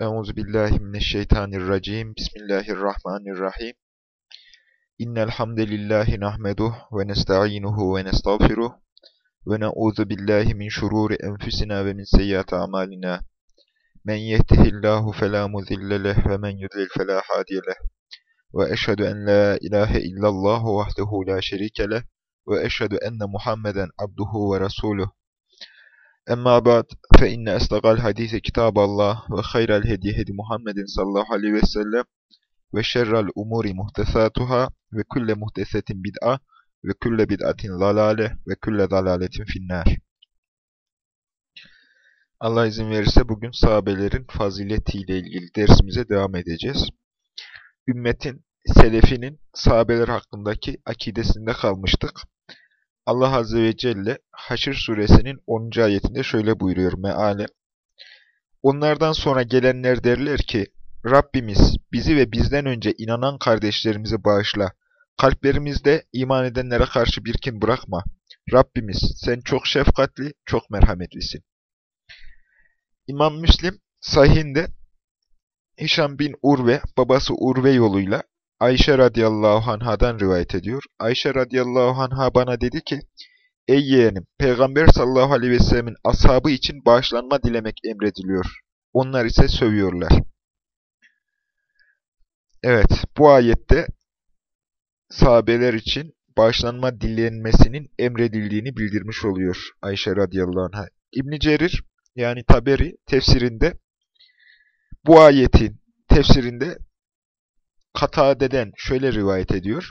Euzu billahi mineşşeytanirracim. Bismillahirrahmanirrahim. İnnel hamdelellahi nahmeduhu ve nestainuhu ve nestağfiruh ve na'uzu billahi min şururi enfusina ve min seyyiati amalina. Men yehdihillahu fela mudille ve men yudlil fela hadiye leh. Ve eşhedü en la ilahe illallah vahdehu la şerike leh ve eşhedü enne Muhammeden abduhu ve resuluh. Emma ba'd fe inne estaqal hadise kitaballah ve hayral hedi hedi Muhammedin sallallahu aleyhi ve sellem ve şerrel umuri muhtesatuhâ ve külle muhtesetin bid'a ve külle bid'atin zalale ve külle zalaletin finnâr. Allah izin verirse bugün sahabelerin faziletiyle ilgili dersimize devam edeceğiz. Ümmetin, selefinin sahabeler hakkındaki akidesinde kalmıştık. Allah Azze ve Celle Haşr suresinin 10. ayetinde şöyle buyuruyor mealen. Onlardan sonra gelenler derler ki, Rabbimiz bizi ve bizden önce inanan kardeşlerimizi bağışla. Kalplerimizde iman edenlere karşı bir kin bırakma. Rabbimiz sen çok şefkatli, çok merhametlisin. İmam Müslim sahihinde Hişam bin Urve, babası Urve yoluyla Ayşe radıyallahu anhadan rivayet ediyor. Ayşe radıyallahu anha bana dedi ki, Ey yeğenim, Peygamber sallallahu aleyhi ve sellemin ashabı için bağışlanma dilemek emrediliyor. Onlar ise sövüyorlar. Evet, bu ayette sahabeler için bağışlanma dilenmesinin emredildiğini bildirmiş oluyor Ayşe radıyallahu anh'a. İbn Cerir yani Taberi tefsirinde bu ayetin tefsirinde Katade'den şöyle rivayet ediyor.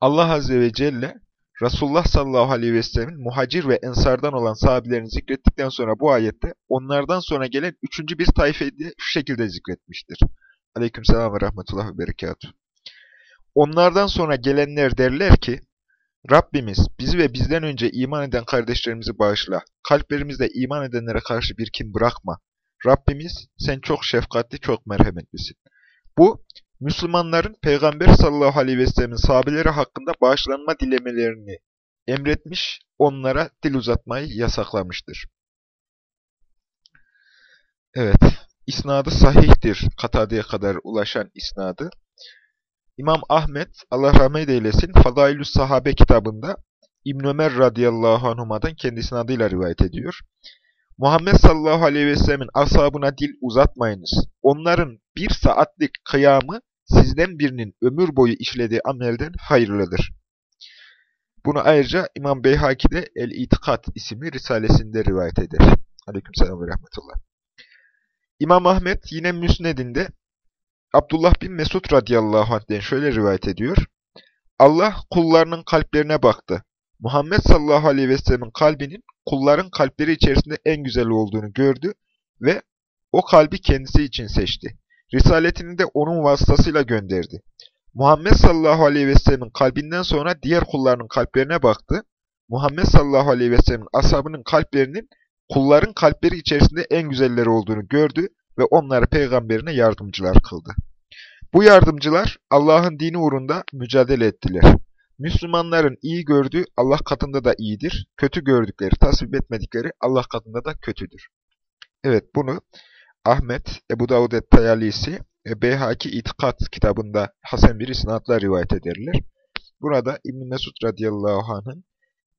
Allah Azze ve Celle Resulullah sallallahu aleyhi ve sellemin muhacir ve ensardan olan sahabelerini zikrettikten sonra bu ayette onlardan sonra gelen üçüncü bir tayfeyi de şu şekilde zikretmiştir. Aleykümselam ve rahmetullah ve berekatuhu. Onlardan sonra gelenler derler ki, Rabbimiz bizi ve bizden önce iman eden kardeşlerimizi bağışla. Kalplerimizde iman edenlere karşı bir kin bırakma. Rabbimiz sen çok şefkatli, çok merhametlisin. Bu, Müslümanların Peygamber sallallahu aleyhi ve sellemin sahabeleri hakkında bağışlanma dilemelerini emretmiş, onlara dil uzatmayı yasaklamıştır. Evet, isnadı sahihtir, Katade'ye kadar ulaşan isnadı. İmam Ahmet, Allah rahmet eylesin, Fadailü Sahabe kitabında İbn Ömer radıyallahu anhuma'dan kendisinin adıyla rivayet ediyor. Muhammed sallallahu aleyhi ve sellemin ashabına dil uzatmayınız. Onların bir saatlik kıyamı sizden birinin ömür boyu işlediği amelden hayırlıdır. Bunu ayrıca İmam Beyhaki'de El-İtikat isimli risalesinde rivayet eder. Aleykümselam ve rahmetullah. İmam Ahmet yine Müsned'inde Abdullah bin Mesud radıyallahu anh'den şöyle rivayet ediyor. Allah kullarının kalplerine baktı. Muhammed sallallahu aleyhi ve sellemin kalbinin kulların kalpleri içerisinde en güzel olduğunu gördü ve o kalbi kendisi için seçti. Risaletini de onun vasıtasıyla gönderdi. Muhammed sallallahu aleyhi ve sellemin kalbinden sonra diğer kullarının kalplerine baktı. Muhammed sallallahu aleyhi ve sellemin ashabının kalplerinin kulların kalpleri içerisinde en güzelleri olduğunu gördü ve onları peygamberine yardımcılar kıldı. Bu yardımcılar Allah'ın dini uğrunda mücadele ettiler. Müslümanların iyi gördüğü Allah katında da iyidir, kötü gördükleri, tasvip etmedikleri Allah katında da kötüdür. Evet bunu Ahmet, Ebu Davud et-Tayalisi, e, Beyhaki İtikat kitabında Hasan bir isnatla rivayet ederler. Burada İbn Mesud radıyallahu anh'ın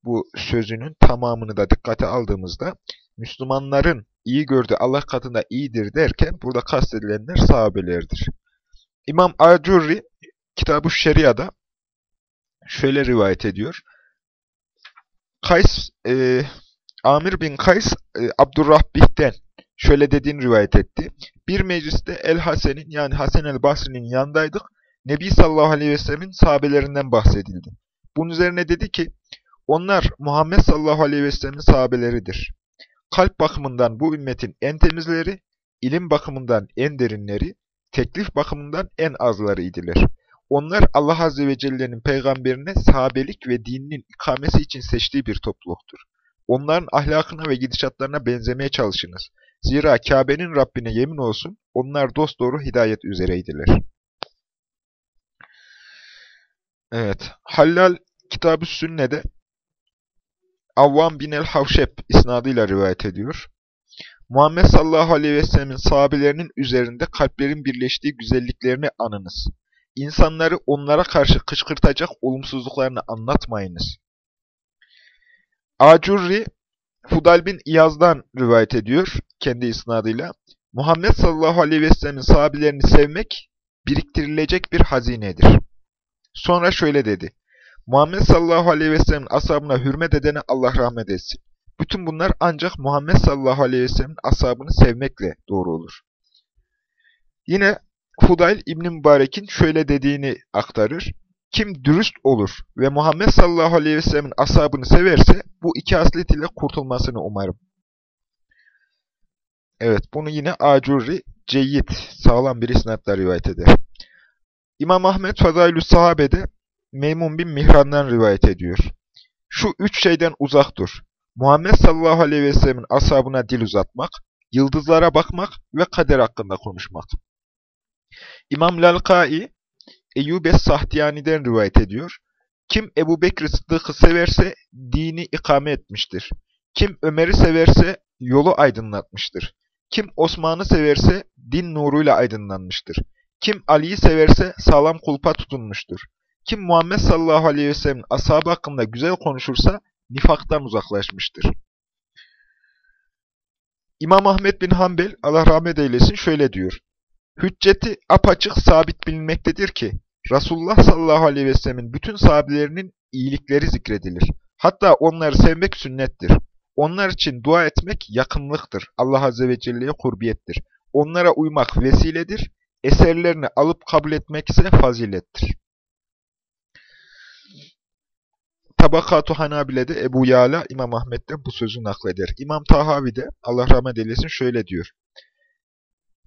bu sözünün tamamını da dikkate aldığımızda Müslümanların iyi gördüğü Allah katında iyidir derken burada kastedilenler sahabelerdir. İmam Acurri kitabı Şeria'da şöyle rivayet ediyor. Kays, e, Amir bin Kays e, Abdurrahbih'ten şöyle dediğini rivayet etti. Bir mecliste El-Hasen'in yani Hasen el-Basri'nin yanındaydık. Nebi sallallahu aleyhi ve sellemin sahabelerinden bahsedildi. Bunun üzerine dedi ki, onlar Muhammed sallallahu aleyhi ve sellemin sahabeleridir. Kalp bakımından bu ümmetin en temizleri, ilim bakımından en derinleri, teklif bakımından en azları idiler. Onlar Allah Azze ve Celle'nin peygamberine sahabelik ve dininin ikamesi için seçtiği bir topluluktur. Onların ahlakına ve gidişatlarına benzemeye çalışınız. Zira Kabe'nin Rabbine yemin olsun, onlar dosdoğru hidayet üzereydiler. Evet, Hallal Kitab-ı Sünne'de Avvam bin el-Havşep isnadıyla rivayet ediyor. Muhammed sallallahu aleyhi ve sellemin sahabelerinin üzerinde kalplerin birleştiği güzelliklerini anınız. İnsanları onlara karşı kışkırtacak olumsuzluklarını anlatmayınız. Acurri, Fudal bin İyaz'dan rivayet ediyor kendi isnadıyla. Muhammed sallallahu aleyhi ve sellemin sahabelerini sevmek biriktirilecek bir hazinedir. Sonra şöyle dedi. Muhammed sallallahu aleyhi ve sellemin ashabına hürmet edene Allah rahmet etsin. Bütün bunlar ancak Muhammed sallallahu aleyhi ve sellemin ashabını sevmekle doğru olur. Yine Fudayl İbn Mübarek'in şöyle dediğini aktarır. Kim dürüst olur ve Muhammed sallallahu aleyhi ve sellemin ashabını severse bu iki aslet ile kurtulmasını umarım. Evet bunu yine Acurri Ceyyid sağlam bir isnatla rivayet eder. İmam Ahmet Fadailü Sahabe'de Meymun bin Mihran'dan rivayet ediyor. Şu üç şeyden uzak dur. Muhammed sallallahu aleyhi ve sellemin ashabına dil uzatmak, yıldızlara bakmak ve kader hakkında konuşmak. İmam Lalkai, Eyyub Es-Sahtiyani'den rivayet ediyor. Kim Ebu Bekir Sıddık'ı severse dini ikame etmiştir. Kim Ömer'i severse yolu aydınlatmıştır. Kim Osman'ı severse din nuruyla aydınlanmıştır. Kim Ali'yi severse sağlam kulpa tutunmuştur. Kim Muhammed sallallahu aleyhi ve sellem'in ashabı hakkında güzel konuşursa nifaktan uzaklaşmıştır. İmam Ahmet bin Hanbel, Allah rahmet eylesin, şöyle diyor. Hücceti apaçık sabit bilinmektedir ki, Resulullah sallallahu aleyhi ve sellemin bütün sahabelerinin iyilikleri zikredilir. Hatta onları sevmek sünnettir. Onlar için dua etmek yakınlıktır. Allah azze ve celle'ye kurbiyettir. Onlara uymak vesiledir. Eserlerini alıp kabul etmek ise fazilettir. Tabakatu Hanabile'de Ebu Yala İmam Ahmet'ten bu sözü nakleder. İmam Tahavi de Allah rahmet eylesin şöyle diyor.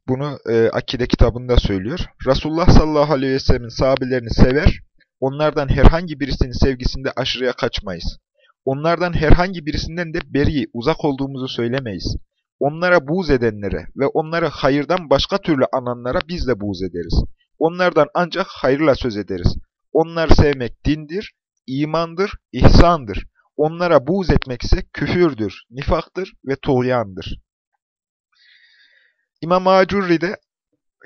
Bunu e, Akide kitabında söylüyor. Resulullah sallallahu aleyhi ve sellemin sahabelerini sever, onlardan herhangi birisinin sevgisinde aşırıya kaçmayız. Onlardan herhangi birisinden de beri, uzak olduğumuzu söylemeyiz. Onlara buğz edenlere ve onları hayırdan başka türlü ananlara biz de buğz ederiz. Onlardan ancak hayırla söz ederiz. Onları sevmek dindir, imandır, ihsandır. Onlara buğz etmek ise küfürdür, nifaktır ve tuğyandır. İmam Acurri de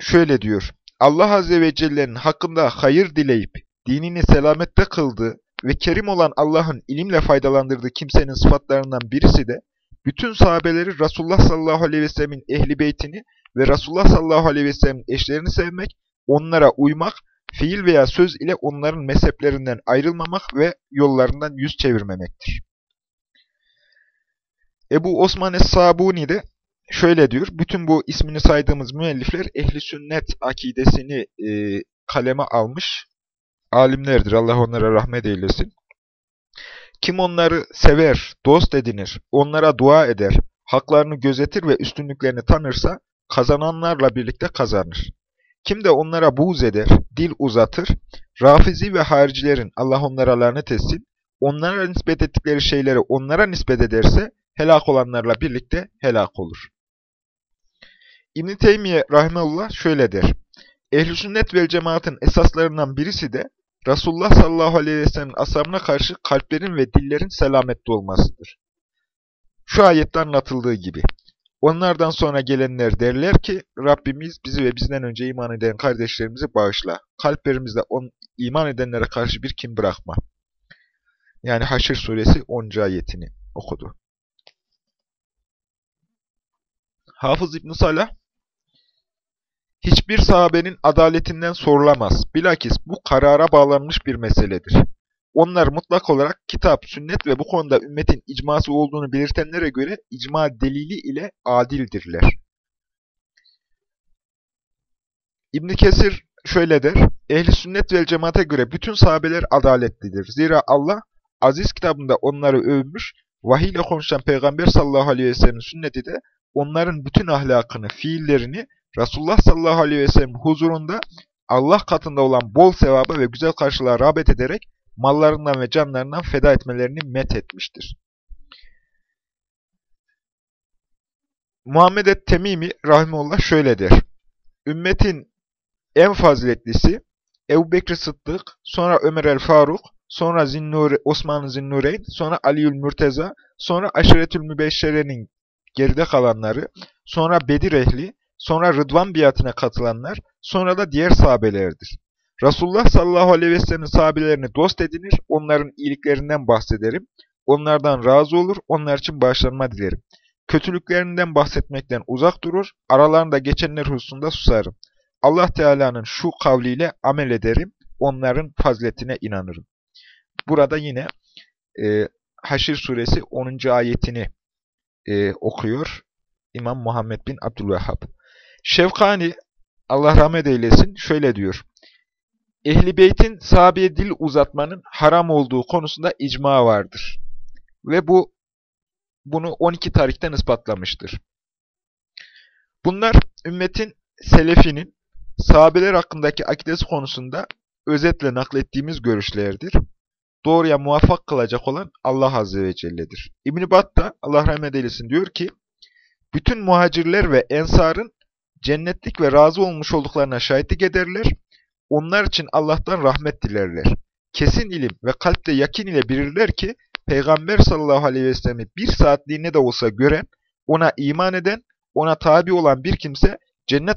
şöyle diyor. Allah Azze ve Celle'nin hakkında hayır dileyip dinini selamette kıldığı ve kerim olan Allah'ın ilimle faydalandırdığı kimsenin sıfatlarından birisi de bütün sahabeleri Resulullah sallallahu aleyhi ve sellemin ehli beytini ve Resulullah sallallahu aleyhi ve sellemin eşlerini sevmek, onlara uymak, fiil veya söz ile onların mezheplerinden ayrılmamak ve yollarından yüz çevirmemektir. Ebu Osman Es-Sabuni de şöyle diyor, bütün bu ismini saydığımız müellifler ehli sünnet akidesini e, kaleme almış alimlerdir. Allah onlara rahmet eylesin. Kim onları sever, dost edinir, onlara dua eder, haklarını gözetir ve üstünlüklerini tanırsa kazananlarla birlikte kazanır. Kim de onlara buğz eder, dil uzatır, rafizi ve haricilerin Allah onlara lanet etsin, onlara nispet ettikleri şeyleri onlara nispet ederse helak olanlarla birlikte helak olur. İbn-i Teymiye Rahimullah şöyle der. Ehl-i sünnet vel cemaatin esaslarından birisi de Resulullah sallallahu aleyhi ve sellem'in ashabına karşı kalplerin ve dillerin selametli olmasıdır. Şu ayette anlatıldığı gibi. Onlardan sonra gelenler derler ki, Rabbimiz bizi ve bizden önce iman eden kardeşlerimizi bağışla. Kalplerimizde on, iman edenlere karşı bir kim bırakma. Yani Haşr suresi 10. ayetini okudu. Hafız İbn Salah, hiçbir sahabenin adaletinden sorulamaz. Bilakis bu karara bağlanmış bir meseledir. Onlar mutlak olarak kitap, sünnet ve bu konuda ümmetin icması olduğunu belirtenlere göre icma delili ile adildirler. İbn Kesir şöyle der, ehli sünnet ve cemaate göre bütün sahabeler adaletlidir. Zira Allah aziz kitabında onları övmüş, vahiy ile konuşan Peygamber sallallahu aleyhi ve sellem'in sünneti de onların bütün ahlakını, fiillerini Resulullah sallallahu aleyhi ve sellem huzurunda Allah katında olan bol sevaba ve güzel karşılığa rağbet ederek mallarından ve canlarından feda etmelerini met etmiştir. Muhammed et-Temimi rahimullah şöyle der. Ümmetin en faziletlisi Ebu Bekir Sıddık, sonra Ömer el-Faruk, sonra Zinnur, Osman Zinnureyn, sonra Aliül Mürteza, sonra Aşiretül Mübeşşere'nin geride kalanları, sonra Bedir ehli, sonra Rıdvan biatine katılanlar, sonra da diğer sahabelerdir. Resulullah sallallahu aleyhi ve sellem'in sahabelerini dost edinir, onların iyiliklerinden bahsederim, onlardan razı olur, onlar için bağışlanma dilerim. Kötülüklerinden bahsetmekten uzak durur, aralarında geçenler hususunda susarım. Allah Teala'nın şu kavliyle amel ederim, onların faziletine inanırım. Burada yine e, Haşir suresi 10. ayetini e, okuyor İmam Muhammed bin Abdülvehhab. Şevkani, Allah rahmet eylesin, şöyle diyor. Ehli Beyt'in sahabeye dil uzatmanın haram olduğu konusunda icma vardır. Ve bu bunu 12 tarihten ispatlamıştır. Bunlar ümmetin selefinin sahabeler hakkındaki akidesi konusunda özetle naklettiğimiz görüşlerdir. Doğruya muvaffak kılacak olan Allah Azze ve Celle'dir. İbn-i Battah, Allah rahmet eylesin diyor ki, bütün muhacirler ve ensarın cennetlik ve razı olmuş olduklarına şahitlik ederler, onlar için Allah'tan rahmet dilerler. Kesin ilim ve kalpte yakin ile bilirler ki, Peygamber sallallahu aleyhi ve sellem'i bir saatliğine de olsa gören, ona iman eden, ona tabi olan bir kimse, cennet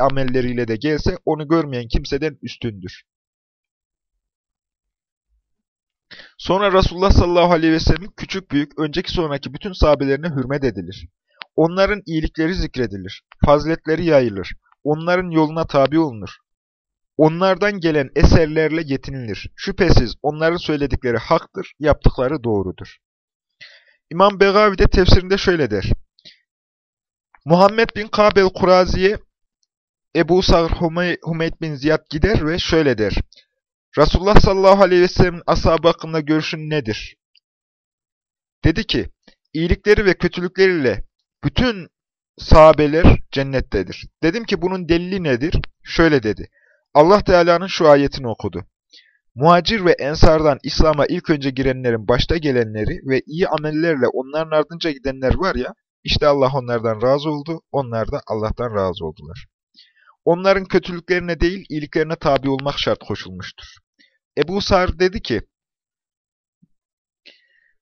amelleriyle de gelse onu görmeyen kimseden üstündür. Sonra Resulullah sallallahu aleyhi ve sellemin küçük büyük, önceki sonraki bütün sahabelerine hürmet edilir. Onların iyilikleri zikredilir, faziletleri yayılır, onların yoluna tabi olunur. Onlardan gelen eserlerle yetinilir. Şüphesiz onların söyledikleri haktır, yaptıkları doğrudur. İmam Begavi de tefsirinde şöyle der. Muhammed bin Kabel Kurazi'ye Ebu Sağır Humeyd bin Ziyad gider ve şöyle der. Resulullah sallallahu aleyhi ve sellem'in ashabı hakkında görüşün nedir? Dedi ki, iyilikleri ve kötülükleriyle bütün sahabeler cennettedir. Dedim ki bunun delili nedir? Şöyle dedi. Allah Teala'nın şu ayetini okudu. Muhacir ve ensardan İslam'a ilk önce girenlerin başta gelenleri ve iyi amellerle onların ardınca gidenler var ya, işte Allah onlardan razı oldu, onlar da Allah'tan razı oldular. Onların kötülüklerine değil, iyiliklerine tabi olmak şart koşulmuştur. Ebu Sar dedi ki,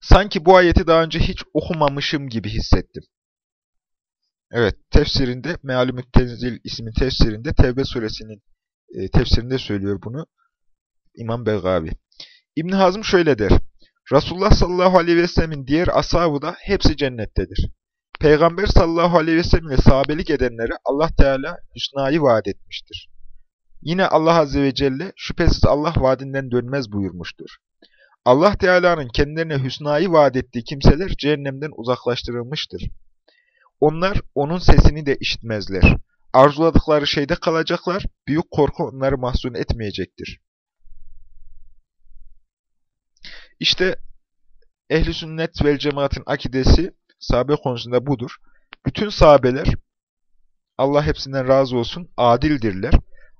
sanki bu ayeti daha önce hiç okumamışım gibi hissettim. Evet, tefsirinde, Mealümüt Tenzil ismin tefsirinde, Tevbe suresinin e, tefsirinde söylüyor bunu İmam Begavi. İbn Hazm şöyle der, Resulullah sallallahu aleyhi ve sellemin diğer ashabı da hepsi cennettedir. Peygamber sallallahu aleyhi ve sellem ile sahabelik edenlere Allah Teala hüsnayı vaat etmiştir. Yine Allah azze ve celle şüphesiz Allah vaadinden dönmez buyurmuştur. Allah Teala'nın kendilerine hüsnayı vaat ettiği kimseler cehennemden uzaklaştırılmıştır. Onlar onun sesini de işitmezler. Arzuladıkları şeyde kalacaklar, büyük korku onları mahzun etmeyecektir. İşte ehli sünnet vel cemaatin akidesi sahabe konusunda budur. Bütün sahabeler, Allah hepsinden razı olsun, adildirler.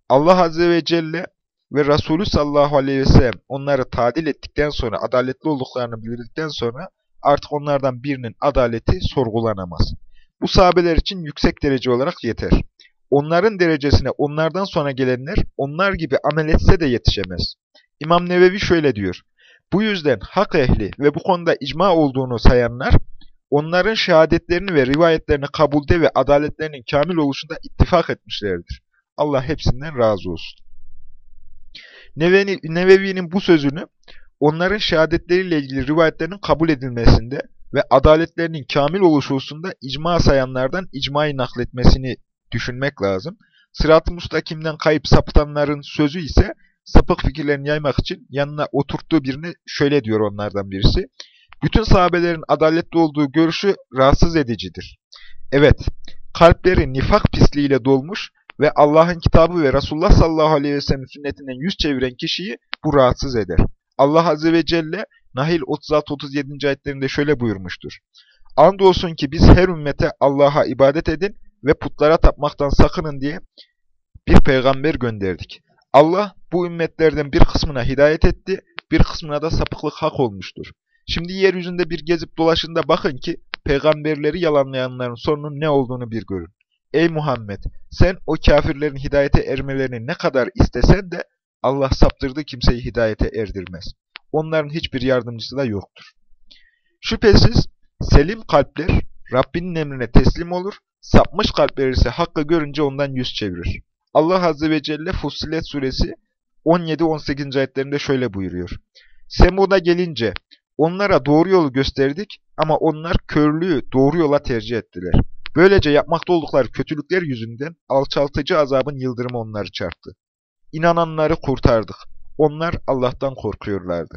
Allah Azze ve Celle ve Resulü sallallahu aleyhi ve sellem onları tadil ettikten sonra, adaletli olduklarını bildirdikten sonra artık onlardan birinin adaleti sorgulanamaz. Bu sahabeler için yüksek derece olarak yeter. Onların derecesine onlardan sonra gelenler onlar gibi amel etse de yetişemez. İmam Nevevi şöyle diyor. Bu yüzden hak ehli ve bu konuda icma olduğunu sayanlar, onların şehadetlerini ve rivayetlerini kabulde ve adaletlerinin kamil oluşunda ittifak etmişlerdir. Allah hepsinden razı olsun. Nevevi'nin bu sözünü onların şehadetleriyle ilgili rivayetlerinin kabul edilmesinde ve adaletlerinin kamil oluşu hususunda icma sayanlardan icmayı nakletmesini düşünmek lazım. Sırat-ı mustakimden kayıp sapıtanların sözü ise sapık fikirlerini yaymak için yanına oturttuğu birini şöyle diyor onlardan birisi. Bütün sahabelerin adaletli olduğu görüşü rahatsız edicidir. Evet, kalpleri nifak pisliğiyle dolmuş ve Allah'ın kitabı ve Resulullah sallallahu aleyhi ve sellem sünnetinden yüz çeviren kişiyi bu rahatsız eder. Allah azze ve celle Nahil 36-37. ayetlerinde şöyle buyurmuştur. Andolsun ki biz her ümmete Allah'a ibadet edin ve putlara tapmaktan sakının diye bir peygamber gönderdik. Allah bu ümmetlerden bir kısmına hidayet etti, bir kısmına da sapıklık hak olmuştur. Şimdi yeryüzünde bir gezip dolaşında bakın ki peygamberleri yalanlayanların sonunun ne olduğunu bir görün. Ey Muhammed! Sen o kafirlerin hidayete ermelerini ne kadar istesen de Allah saptırdığı kimseyi hidayete erdirmez. Onların hiçbir yardımcısı da yoktur. Şüphesiz selim kalpler Rabbinin emrine teslim olur, sapmış kalpler ise hakkı görünce ondan yüz çevirir. Allah Azze ve Celle Fussilet suresi 17-18. ayetlerinde şöyle buyuruyor. Semud'a gelince onlara doğru yolu gösterdik ama onlar körlüğü doğru yola tercih ettiler. Böylece yapmakta oldukları kötülükler yüzünden alçaltıcı azabın yıldırımı onları çarptı. İnananları kurtardık. Onlar Allah'tan korkuyorlardı.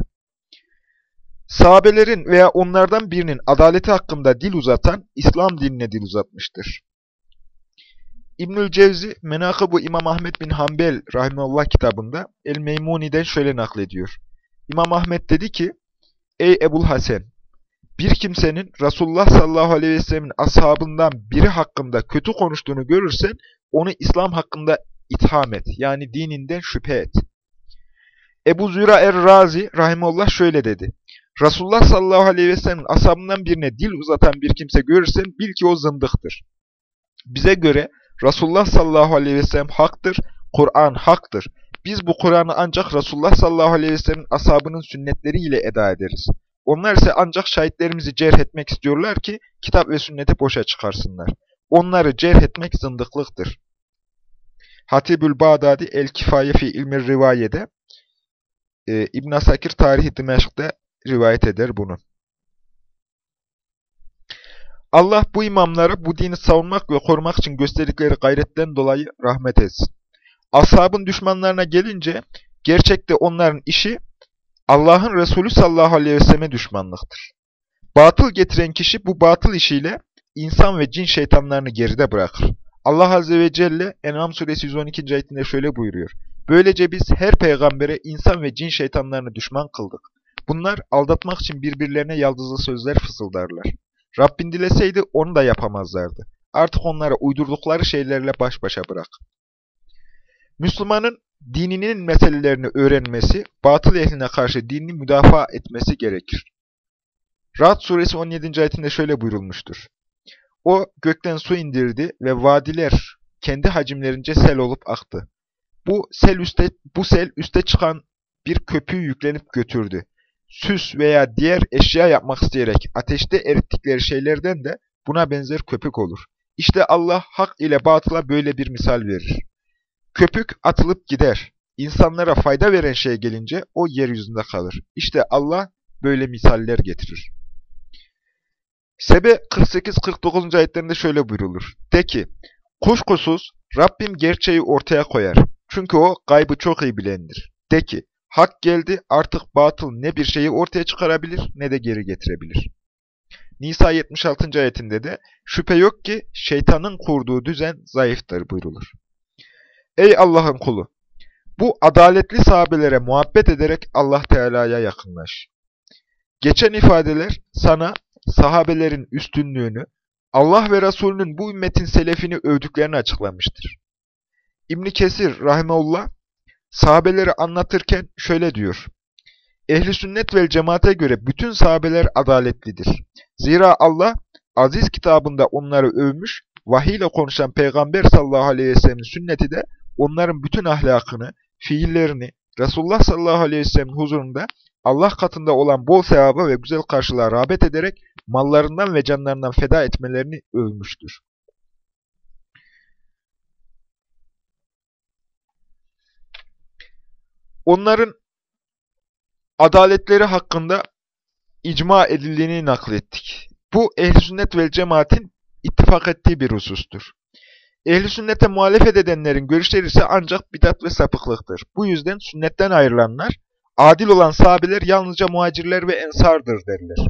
Sahabelerin veya onlardan birinin adaleti hakkında dil uzatan, İslam dinine dil uzatmıştır. İbnül Cevzi, Menakıbu İmam Ahmet bin Hanbel Rahimullah kitabında El-Meymuni'den şöyle naklediyor. İmam Ahmet dedi ki, Ey Ebul Hasan, bir kimsenin Resulullah sallallahu aleyhi ve sellemin ashabından biri hakkında kötü konuştuğunu görürsen, onu İslam hakkında itham et, yani dininden şüphe et. Ebu Züra er-Razi Rahimullah şöyle dedi. Resulullah sallallahu aleyhi ve sellemin ashabından birine dil uzatan bir kimse görürsen bil ki o zındıktır. Bize göre Resulullah sallallahu aleyhi ve sellem haktır, Kur'an haktır. Biz bu Kur'an'ı ancak Resulullah sallallahu aleyhi ve sellem'in ashabının sünnetleriyle eda ederiz. Onlar ise ancak şahitlerimizi cerh etmek istiyorlar ki kitap ve sünneti boşa çıkarsınlar. Onları cerh etmek zındıklıktır. Hatibül Bağdadi El-Kifaye fi İlmi Rivaye'de e, İbn Sakir Tarihi Dimeşk'te rivayet eder bunu. Allah bu imamlara bu dini savunmak ve korumak için gösterdikleri gayretten dolayı rahmet etsin. Ashabın düşmanlarına gelince gerçekte onların işi Allah'ın Resulü sallallahu aleyhi ve selleme düşmanlıktır. Batıl getiren kişi bu batıl işiyle insan ve cin şeytanlarını geride bırakır. Allah azze ve celle En'am suresi 112. ayetinde şöyle buyuruyor. Böylece biz her peygambere insan ve cin şeytanlarını düşman kıldık. Bunlar aldatmak için birbirlerine yaldızlı sözler fısıldarlar. Rabbin dileseydi onu da yapamazlardı. Artık onlara uydurdukları şeylerle baş başa bırak. Müslümanın dininin meselelerini öğrenmesi, batıl ehline karşı dinini müdafaa etmesi gerekir. Ra'd suresi 17. ayetinde şöyle buyurulmuştur. O gökten su indirdi ve vadiler kendi hacimlerince sel olup aktı. Bu sel üste, bu sel üste çıkan bir köpüğü yüklenip götürdü. Süs veya diğer eşya yapmak isteyerek ateşte erittikleri şeylerden de buna benzer köpük olur. İşte Allah hak ile batıla böyle bir misal verir. Köpük atılıp gider. İnsanlara fayda veren şey gelince o yeryüzünde kalır. İşte Allah böyle misaller getirir. Sebe 48-49. ayetlerinde şöyle buyrulur. De ki, kuşkusuz Rabbim gerçeği ortaya koyar. Çünkü o gaybı çok iyi bilendir. De ki, hak geldi artık batıl ne bir şeyi ortaya çıkarabilir ne de geri getirebilir. Nisa 76. ayetinde de şüphe yok ki şeytanın kurduğu düzen zayıftır buyrulur. Ey Allah'ın kulu! Bu adaletli sahabelere muhabbet ederek Allah Teala'ya yakınlaş. Geçen ifadeler sana sahabelerin üstünlüğünü, Allah ve Resulünün bu ümmetin selefini övdüklerini açıklamıştır. İbn Kesir rahimeullah sahabeleri anlatırken şöyle diyor. Ehli sünnet vel cemaate göre bütün sahabeler adaletlidir. Zira Allah aziz kitabında onları övmüş, vahiy ile konuşan Peygamber sallallahu aleyhi ve sellem'in sünneti de onların bütün ahlakını, fiillerini Resulullah sallallahu aleyhi ve sellem'in huzurunda Allah katında olan bol sevaba ve güzel karşılığa rağbet ederek mallarından ve canlarından feda etmelerini övmüştür. Onların adaletleri hakkında icma edildiğini naklettik. Bu ehl sünnet vel cemaatin ittifak ettiği bir husustur. Ehli sünnete muhalefet edenlerin görüşleri ise ancak bidat ve sapıklıktır. Bu yüzden sünnetten ayrılanlar, adil olan sahabeler yalnızca muhacirler ve ensardır derler.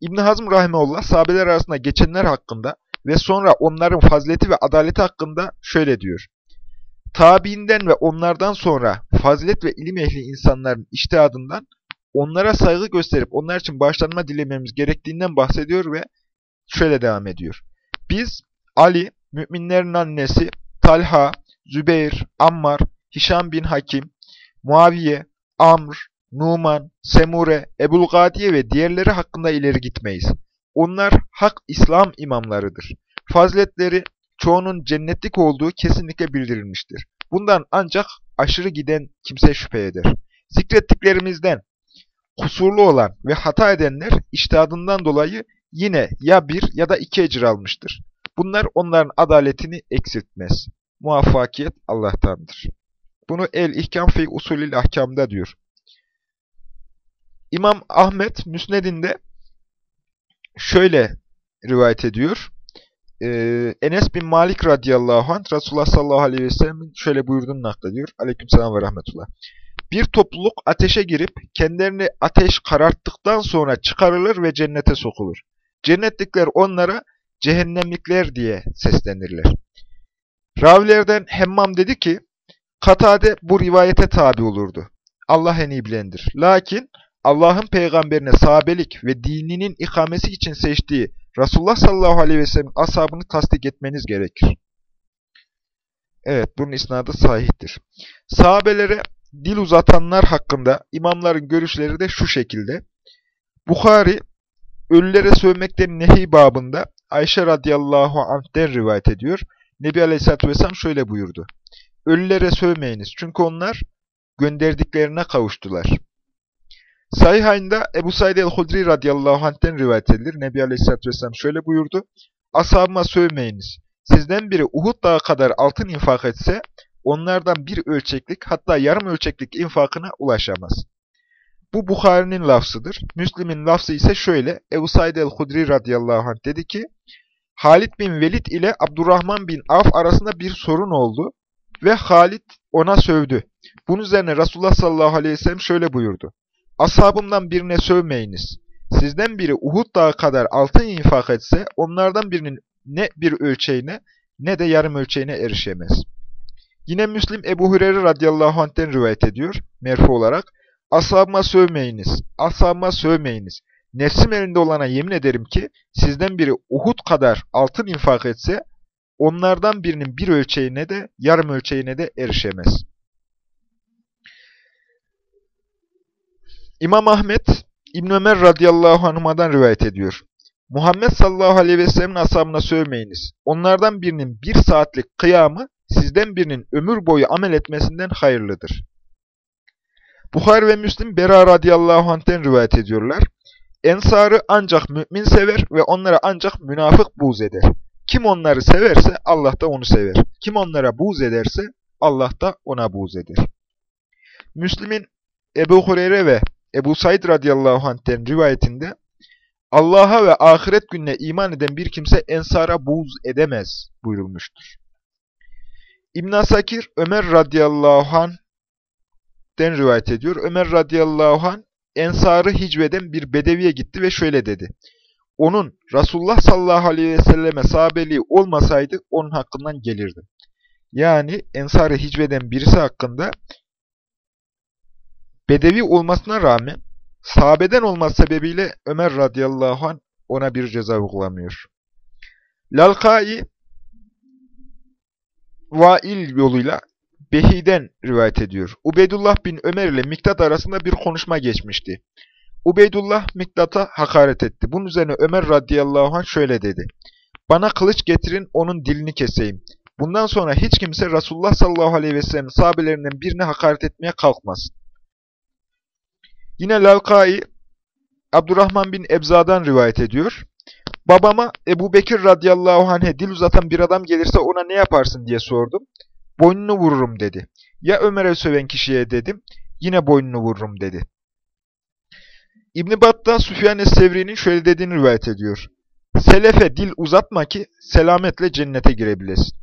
İbn Hazm rahimeullah sahabeler arasında geçenler hakkında ve sonra onların fazileti ve adaleti hakkında şöyle diyor. Tabiinden ve onlardan sonra fazilet ve ilim ehli insanların iştihadından onlara saygı gösterip onlar için bağışlanma dilememiz gerektiğinden bahsediyor ve şöyle devam ediyor. Biz Ali, müminlerin annesi, Talha, Zübeyir, Ammar, Hişam bin Hakim, Muaviye, Amr, Numan, Semure, Ebul Gadiye ve diğerleri hakkında ileri gitmeyiz. Onlar hak İslam imamlarıdır. Faziletleri çoğunun cennetlik olduğu kesinlikle bildirilmiştir. Bundan ancak aşırı giden kimse şüphe eder. Zikrettiklerimizden kusurlu olan ve hata edenler iştihadından dolayı yine ya bir ya da iki ecir almıştır. Bunlar onların adaletini eksiltmez. Muvaffakiyet Allah'tandır. Bunu El-İhkam fi usulil ahkamda diyor. İmam Ahmet Müsned'inde şöyle rivayet ediyor. Ee, Enes bin Malik radıyallahu anh Resulullah sallallahu aleyhi ve sellem'in şöyle buyurduğunu naklediyor. Aleykümselam ve rahmetullah. Bir topluluk ateşe girip kendilerini ateş kararttıktan sonra çıkarılır ve cennete sokulur. Cennetlikler onlara cehennemlikler diye seslenirler. Ravilerden Hemmam dedi ki, Katade bu rivayete tabi olurdu. Allah en iyi bilendir. Lakin Allah'ın peygamberine sahabelik ve dininin ikamesi için seçtiği Resulullah sallallahu aleyhi ve sellem ashabını tasdik etmeniz gerekir. Evet, bunun isnadı sahihtir. Sahabelere dil uzatanlar hakkında imamların görüşleri de şu şekilde. Bukhari, ölülere sövmekten nehi babında Ayşe radıyallahu anh'den rivayet ediyor. Nebi aleyhissalatü vesselam şöyle buyurdu. Ölülere sövmeyiniz çünkü onlar gönderdiklerine kavuştular. Sahihayında Ebu Said el-Hudri radıyallahu anh'ten rivayet edilir. Nebi aleyhissalatü vesselam şöyle buyurdu. Ashabıma sövmeyiniz. Sizden biri Uhud dağı kadar altın infak etse, onlardan bir ölçeklik hatta yarım ölçeklik infakına ulaşamaz. Bu Bukhari'nin lafzıdır. Müslim'in lafzı ise şöyle. Ebu Said el-Hudri radıyallahu anh dedi ki, Halid bin Velid ile Abdurrahman bin Avf arasında bir sorun oldu ve Halid ona sövdü. Bunun üzerine Resulullah sallallahu aleyhi ve sellem şöyle buyurdu. Ashabımdan birine sövmeyiniz. Sizden biri Uhud dağı kadar altın infak etse onlardan birinin ne bir ölçeğine ne de yarım ölçeğine erişemez. Yine Müslim Ebu Hureyre radıyallahu anh'ten rivayet ediyor merfu olarak. Ashabıma sövmeyiniz, ashabıma sövmeyiniz. Nefsim elinde olana yemin ederim ki sizden biri Uhud kadar altın infak etse onlardan birinin bir ölçeğine de yarım ölçeğine de erişemez. İmam Ahmet İbn Ömer radıyallahu anhuma'dan rivayet ediyor. Muhammed sallallahu aleyhi ve sellem'in ashabına sövmeyiniz. Onlardan birinin bir saatlik kıyamı sizden birinin ömür boyu amel etmesinden hayırlıdır. Bukhari ve Müslim Bera radıyallahu anh'ten rivayet ediyorlar. Ensarı ancak mümin sever ve onlara ancak münafık buğz eder. Kim onları severse Allah da onu sever. Kim onlara buğz ederse Allah da ona buğz eder. Müslim'in Ebu Hureyre ve Ebu Said radıyallahu anh'ten rivayetinde Allah'a ve ahiret gününe iman eden bir kimse ensara buğz edemez buyurulmuştur. İbn Asakir Ömer radıyallahu anh'den rivayet ediyor. Ömer radıyallahu anh ensarı hicveden bir bedeviye gitti ve şöyle dedi. Onun Resulullah sallallahu aleyhi ve selleme sahabeliği olmasaydı onun hakkından gelirdi. Yani ensarı hicveden birisi hakkında Bedevi olmasına rağmen sahabeden olması sebebiyle Ömer radıyallahu anh ona bir ceza uygulamıyor. Lalkai Vail yoluyla Behi'den rivayet ediyor. Ubeydullah bin Ömer ile Miktat arasında bir konuşma geçmişti. Ubeydullah Miktat'a hakaret etti. Bunun üzerine Ömer radıyallahu anh şöyle dedi. Bana kılıç getirin onun dilini keseyim. Bundan sonra hiç kimse Resulullah sallallahu aleyhi ve sellem sahabelerinden birine hakaret etmeye kalkmasın. Yine Lavkai Abdurrahman bin Ebza'dan rivayet ediyor. Babama Ebu Bekir radıyallahu anh'e dil uzatan bir adam gelirse ona ne yaparsın diye sordum. Boynunu vururum dedi. Ya Ömer'e söven kişiye dedim. Yine boynunu vururum dedi. İbn-i Bat'ta Süfyan Sevri'nin şöyle dediğini rivayet ediyor. Selefe dil uzatma ki selametle cennete girebilesin.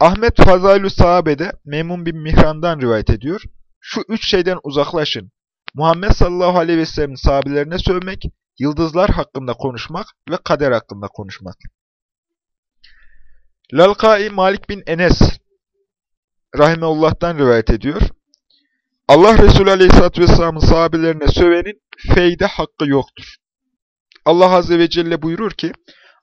Ahmet Fazalü Sahabe'de Memun bin Mihran'dan rivayet ediyor. Şu üç şeyden uzaklaşın. Muhammed sallallahu aleyhi ve sellem'in sahabelerine sövmek, yıldızlar hakkında konuşmak ve kader hakkında konuşmak. Lalkai Malik bin Enes Rahimeullah'tan rivayet ediyor. Allah Resulü Aleyhisselatü Vesselam'ın sahabelerine sövenin feyde hakkı yoktur. Allah Azze ve Celle buyurur ki,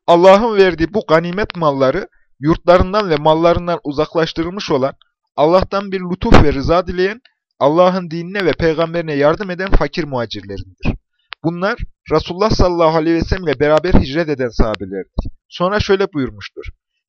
Allah'ın verdiği bu ganimet malları yurtlarından ve mallarından uzaklaştırılmış olan, Allah'tan bir lütuf ve rıza dileyen Allah'ın dinine ve peygamberine yardım eden fakir muhacirlerindir. Bunlar Resulullah sallallahu aleyhi ve sellem ile beraber hicret eden sahabelerdir. Sonra şöyle buyurmuştur.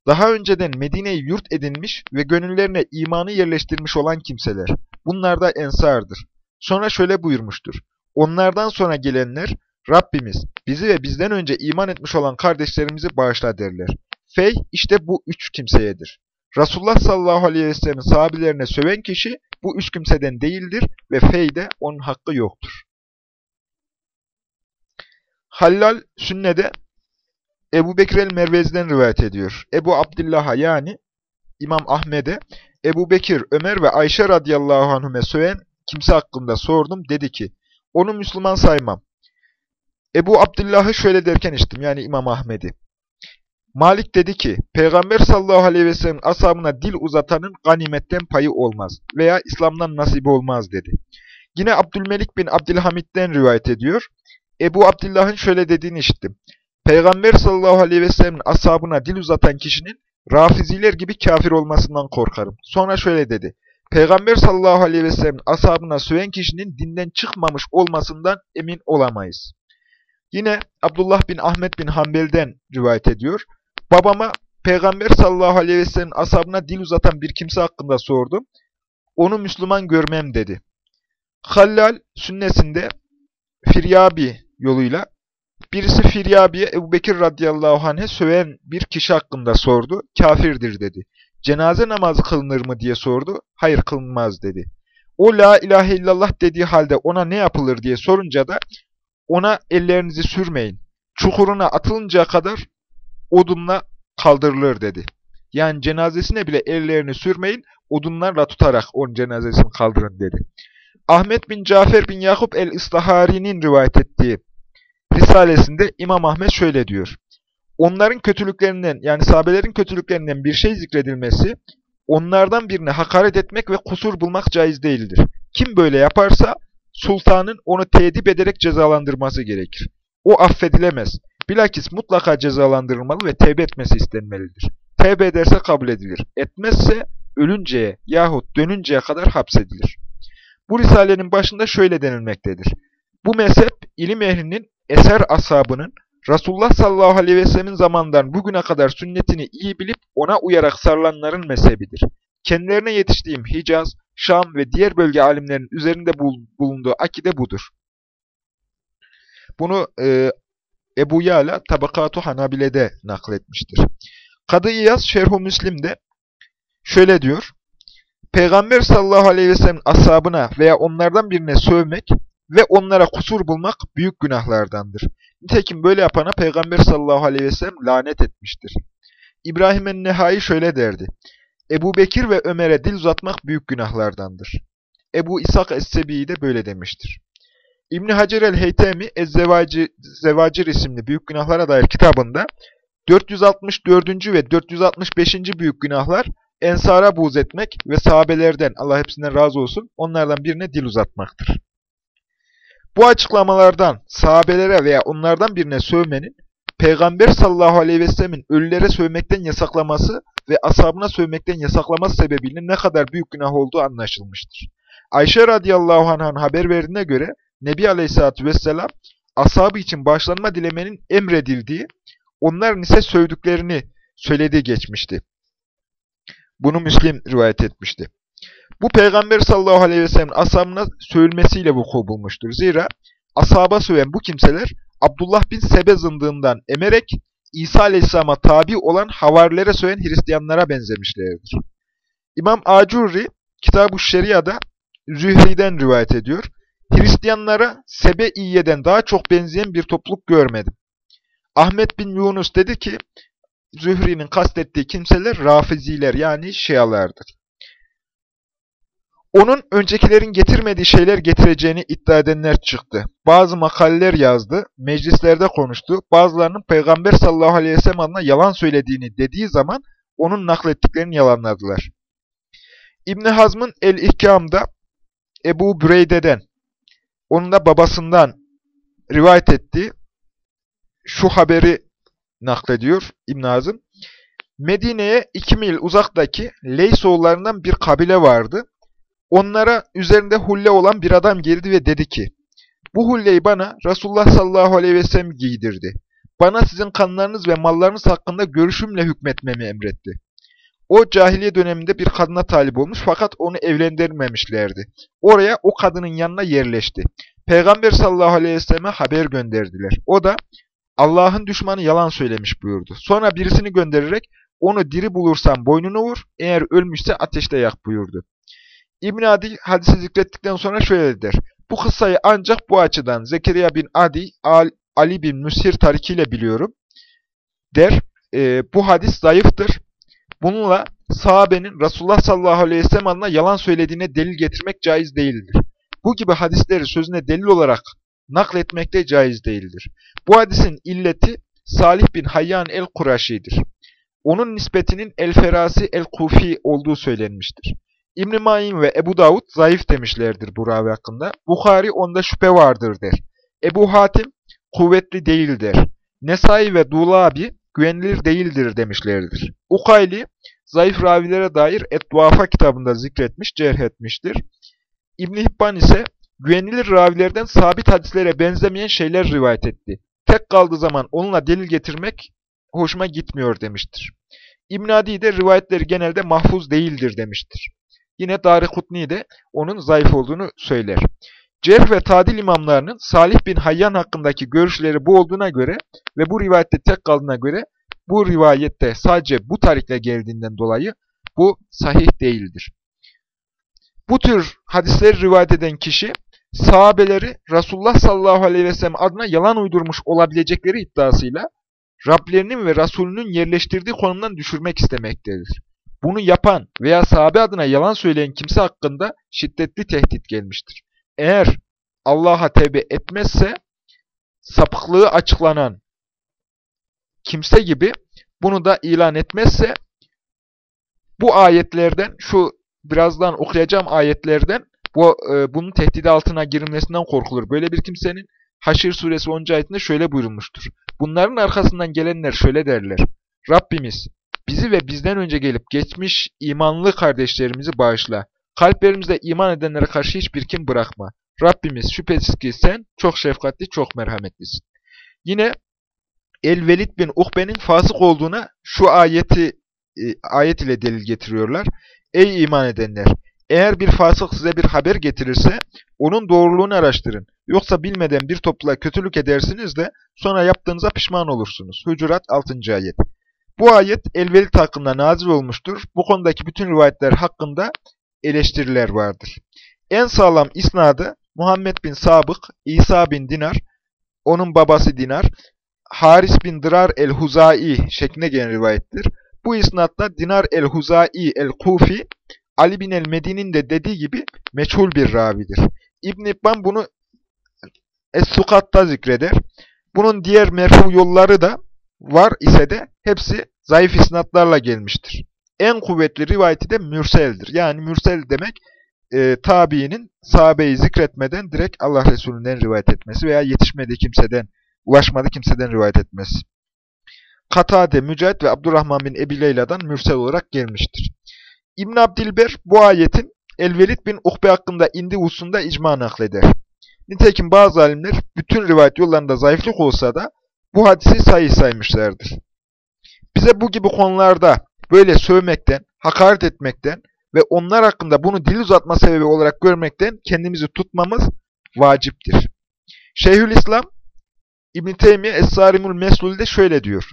Daha önceden Medine'yi yurt edinmiş ve gönüllerine imanı yerleştirmiş olan kimseler. Bunlar da ensardır. Sonra şöyle buyurmuştur. Onlardan sonra gelenler Rabbimiz bizi ve bizden önce iman etmiş olan kardeşlerimizi bağışla derler. Fey işte bu üç kimseyedir. Resulullah sallallahu aleyhi ve sellem'in sahabilerine söven kişi bu üç kimseden değildir ve feyde onun hakkı yoktur. Hallal sünnede Ebu Bekir el-Mervezi'den rivayet ediyor. Ebu Abdillah'a yani İmam Ahmet'e Ebu Bekir, Ömer ve Ayşe radıyallahu anhüme söven kimse hakkında sordum. Dedi ki, onu Müslüman saymam. Ebu Abdullah'ı şöyle derken içtim, yani İmam Ahmet'i. Malik dedi ki, Peygamber sallallahu aleyhi ve sellem ashabına dil uzatanın ganimetten payı olmaz veya İslam'dan nasibi olmaz dedi. Yine Abdülmelik bin Abdülhamid'den rivayet ediyor. Ebu Abdullah'ın şöyle dediğini işittim. Peygamber sallallahu aleyhi ve sellem'in ashabına dil uzatan kişinin rafiziler gibi kafir olmasından korkarım. Sonra şöyle dedi. Peygamber sallallahu aleyhi ve sellem'in ashabına söven kişinin dinden çıkmamış olmasından emin olamayız. Yine Abdullah bin Ahmet bin Hanbel'den rivayet ediyor. Babama Peygamber sallallahu aleyhi ve sellem ashabına dil uzatan bir kimse hakkında sordum. Onu Müslüman görmem dedi. Hallal sünnesinde Firyabi yoluyla birisi Firyabi'ye Ebu Bekir radıyallahu anh'e söven bir kişi hakkında sordu. Kafirdir dedi. Cenaze namazı kılınır mı diye sordu. Hayır kılınmaz dedi. O la ilahe illallah dediği halde ona ne yapılır diye sorunca da ona ellerinizi sürmeyin. Çukuruna atılıncaya kadar odunla kaldırılır dedi. Yani cenazesine bile ellerini sürmeyin, odunlarla tutarak onun cenazesini kaldırın dedi. Ahmet bin Cafer bin Yakup el-İstahari'nin rivayet ettiği Risalesinde İmam Ahmet şöyle diyor. Onların kötülüklerinden yani sahabelerin kötülüklerinden bir şey zikredilmesi, onlardan birine hakaret etmek ve kusur bulmak caiz değildir. Kim böyle yaparsa sultanın onu tedip ederek cezalandırması gerekir. O affedilemez. Bilakis mutlaka cezalandırılmalı ve tevbe etmesi istenmelidir. Tevbe ederse kabul edilir. Etmezse ölünceye yahut dönünceye kadar hapsedilir. Bu risalenin başında şöyle denilmektedir. Bu mezhep ilim ehlinin eser ashabının Resulullah sallallahu aleyhi ve sellemin zamandan bugüne kadar sünnetini iyi bilip ona uyarak sarılanların mezhebidir. Kendilerine yetiştiğim Hicaz, Şam ve diğer bölge alimlerinin üzerinde bulunduğu akide budur. Bunu e, Ebu Yala Tabakatu Hanabile'de nakletmiştir. Kadı İyaz Şerhu Müslim'de şöyle diyor. Peygamber sallallahu aleyhi ve sellem ashabına veya onlardan birine sövmek ve onlara kusur bulmak büyük günahlardandır. Nitekim böyle yapana Peygamber sallallahu aleyhi ve sellem lanet etmiştir. İbrahim en-Nehai şöyle derdi. Ebu Bekir ve Ömer'e dil uzatmak büyük günahlardandır. Ebu İshak Es-Sebi'yi de böyle demiştir. İbni Hacer el-Heytemi Ez-Zevacir isimli büyük günahlara dair kitabında 464. ve 465. büyük günahlar ensara buğz etmek ve sahabelerden Allah hepsinden razı olsun onlardan birine dil uzatmaktır. Bu açıklamalardan sahabelere veya onlardan birine sövmenin Peygamber sallallahu aleyhi ve sellemin ölülere sövmekten yasaklaması ve ashabına sövmekten yasaklaması sebebiyle ne kadar büyük günah olduğu anlaşılmıştır. Ayşe radıyallahu anh'ın haber verdiğine göre Nebi aleyhissalatü vesselam ashabı için başlanma dilemenin emredildiği, onların ise sövdüklerini söylediği geçmişti. Bunu Müslim rivayet etmişti. Bu Peygamber sallallahu aleyhi ve sellem ashabına sövülmesiyle vuku bulmuştur. Zira ashaba söven bu kimseler Abdullah bin Sebe zındığından emerek İsa aleyhisselama tabi olan havarilere söven Hristiyanlara benzemişlerdir. İmam Acurri Kitab-ı Şeria'da Zühri'den rivayet ediyor. Hristiyanlara Sebe-İye'den daha çok benzeyen bir topluluk görmedim. Ahmet bin Yunus dedi ki, Zühri'nin kastettiği kimseler Rafiziler yani Şialardır. Onun öncekilerin getirmediği şeyler getireceğini iddia edenler çıktı. Bazı makaleler yazdı, meclislerde konuştu. Bazılarının Peygamber sallallahu aleyhi ve sellem adına yalan söylediğini dediği zaman onun naklettiklerini yalanladılar. İbn Hazm'ın El-İhkam'da Ebu Büreyde'den, onun da babasından rivayet ettiği şu haberi naklediyor İbn Hazm. Medine'ye iki mil uzaktaki Leysoğullarından bir kabile vardı. Onlara üzerinde hulle olan bir adam geldi ve dedi ki, bu hulleyi bana Resulullah sallallahu aleyhi ve sellem giydirdi. Bana sizin kanlarınız ve mallarınız hakkında görüşümle hükmetmemi emretti. O cahiliye döneminde bir kadına talip olmuş fakat onu evlendirmemişlerdi. Oraya o kadının yanına yerleşti. Peygamber sallallahu aleyhi ve selleme haber gönderdiler. O da Allah'ın düşmanı yalan söylemiş buyurdu. Sonra birisini göndererek onu diri bulursan boynunu vur, eğer ölmüşse ateşte yak buyurdu. İbn Adi hadisi zikrettikten sonra şöyle der. Bu kıssayı ancak bu açıdan Zekeriya bin Adi, Al, Ali bin Müshir tarikiyle biliyorum. Der, e, bu hadis zayıftır. Bununla sahabenin Resulullah sallallahu aleyhi ve sellem adına yalan söylediğine delil getirmek caiz değildir. Bu gibi hadisleri sözüne delil olarak nakletmek de caiz değildir. Bu hadisin illeti Salih bin Hayyan el-Kuraşi'dir. Onun nispetinin el-Ferasi el-Kufi olduğu söylenmiştir. İbn-i Maim ve Ebu Davud zayıf demişlerdir bu ravi hakkında. Bukhari onda şüphe vardır der. Ebu Hatim kuvvetli değil der. Nesai ve Dulabi güvenilir değildir demişlerdir. Ukayli zayıf ravilere dair Et-Duafa kitabında zikretmiş, cerh etmiştir. ibn Hibban ise güvenilir ravilerden sabit hadislere benzemeyen şeyler rivayet etti. Tek kaldığı zaman onunla delil getirmek hoşuma gitmiyor demiştir. İbn Adi de rivayetleri genelde mahfuz değildir demiştir. Yine Darikutni de onun zayıf olduğunu söyler. Cerh ve tadil imamlarının Salih bin Hayyan hakkındaki görüşleri bu olduğuna göre ve bu rivayette tek kaldığına göre bu rivayette sadece bu tarikle geldiğinden dolayı bu sahih değildir. Bu tür hadisleri rivayet eden kişi sahabeleri Resulullah sallallahu aleyhi ve sellem adına yalan uydurmuş olabilecekleri iddiasıyla Rablerinin ve Resulünün yerleştirdiği konumdan düşürmek istemektedir. Bunu yapan veya sahabe adına yalan söyleyen kimse hakkında şiddetli tehdit gelmiştir. Eğer Allah'a tevbe etmezse sapıklığı açıklanan kimse gibi bunu da ilan etmezse bu ayetlerden şu birazdan okuyacağım ayetlerden bu e, bunun tehdidi altına girilmesinden korkulur. Böyle bir kimsenin Haşir suresi 10. ayetinde şöyle buyurulmuştur. Bunların arkasından gelenler şöyle derler. Rabbimiz bizi ve bizden önce gelip geçmiş imanlı kardeşlerimizi bağışla. Kalplerimizde iman edenlere karşı hiçbir kim bırakma. Rabbimiz şüphesiz ki sen çok şefkatli, çok merhametlisin. Yine El-Velid bin Uhbe'nin fasık olduğuna şu ayeti e, ayet ile delil getiriyorlar. Ey iman edenler! Eğer bir fasık size bir haber getirirse onun doğruluğunu araştırın. Yoksa bilmeden bir topluluğa kötülük edersiniz de sonra yaptığınıza pişman olursunuz. Hucurat 6. ayet. Bu ayet El-Velid hakkında nazil olmuştur. Bu konudaki bütün rivayetler hakkında eleştiriler vardır. En sağlam isnadı Muhammed bin Sabık, İsa bin Dinar, onun babası Dinar, Haris bin Dırar el-Huzai şeklinde gelen rivayettir. Bu isnatta Dinar el-Huzai el-Kufi, Ali bin el-Medin'in de dediği gibi meçhul bir ravidir. İbn İbban bunu Es-Sukat'ta zikreder. Bunun diğer merfu yolları da var ise de hepsi zayıf isnatlarla gelmiştir. En kuvvetli rivayeti de mürseldir. Yani mürsel demek e, tabiinin sahabeyi zikretmeden direkt Allah Resulü'nden rivayet etmesi veya yetişmediği kimseden, ulaşmadığı kimseden rivayet etmesi. Katade, Mücahit ve Abdurrahman bin Ebi Leyla'dan mürsel olarak gelmiştir. İbn Abdilber bu ayetin Elvelid bin Uhbe hakkında indi hususunda icma nakleder. Nitekim bazı alimler bütün rivayet yollarında zayıflık olsa da bu hadisi sayı saymışlardır. Bize bu gibi konularda böyle sövmekten, hakaret etmekten ve onlar hakkında bunu dil uzatma sebebi olarak görmekten kendimizi tutmamız vaciptir. Şeyhülislam İbn-i Teymiye Es-Sarimul Meslul'de şöyle diyor.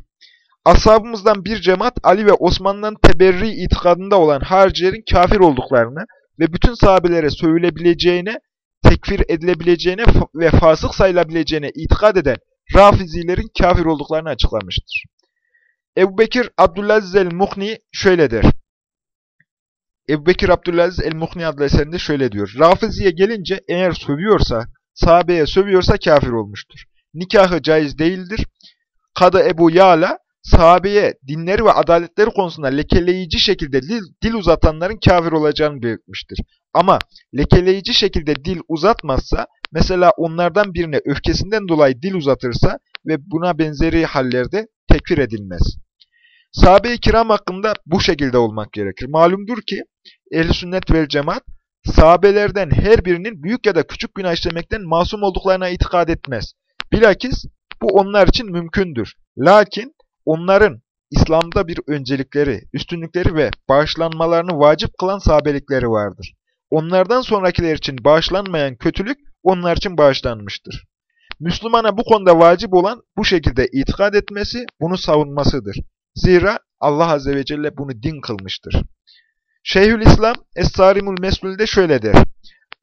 Ashabımızdan bir cemaat Ali ve Osman'dan teberri itikadında olan haricilerin kafir olduklarını ve bütün sahabelere sövülebileceğine, tekfir edilebileceğine ve fasık sayılabileceğine itikad eden Rafizilerin kafir olduklarını açıklamıştır. Ebu Bekir Abdülaziz el-Muhni şöyle der. Ebu Bekir Abdülaziz el-Muhni adlı eserinde şöyle diyor. Rafiziye gelince eğer sövüyorsa, sahabeye sövüyorsa kafir olmuştur. Nikahı caiz değildir. Kadı Ebu Yala, sahabeye dinleri ve adaletleri konusunda lekeleyici şekilde dil, dil uzatanların kafir olacağını belirtmiştir. Ama lekeleyici şekilde dil uzatmazsa, mesela onlardan birine öfkesinden dolayı dil uzatırsa ve buna benzeri hallerde tekfir edilmez. Sahabe-i kiram hakkında bu şekilde olmak gerekir. Malumdur ki ehl sünnet vel cemaat sahabelerden her birinin büyük ya da küçük günah işlemekten masum olduklarına itikad etmez. Bilakis bu onlar için mümkündür. Lakin onların İslam'da bir öncelikleri, üstünlükleri ve bağışlanmalarını vacip kılan sahabelikleri vardır. Onlardan sonrakiler için bağışlanmayan kötülük onlar için bağışlanmıştır. Müslümana bu konuda vacip olan bu şekilde itikad etmesi, bunu savunmasıdır. Zira Allah Azze ve Celle bunu din kılmıştır. Şeyhülislam Es-Sarimul Meslul'de şöyle der.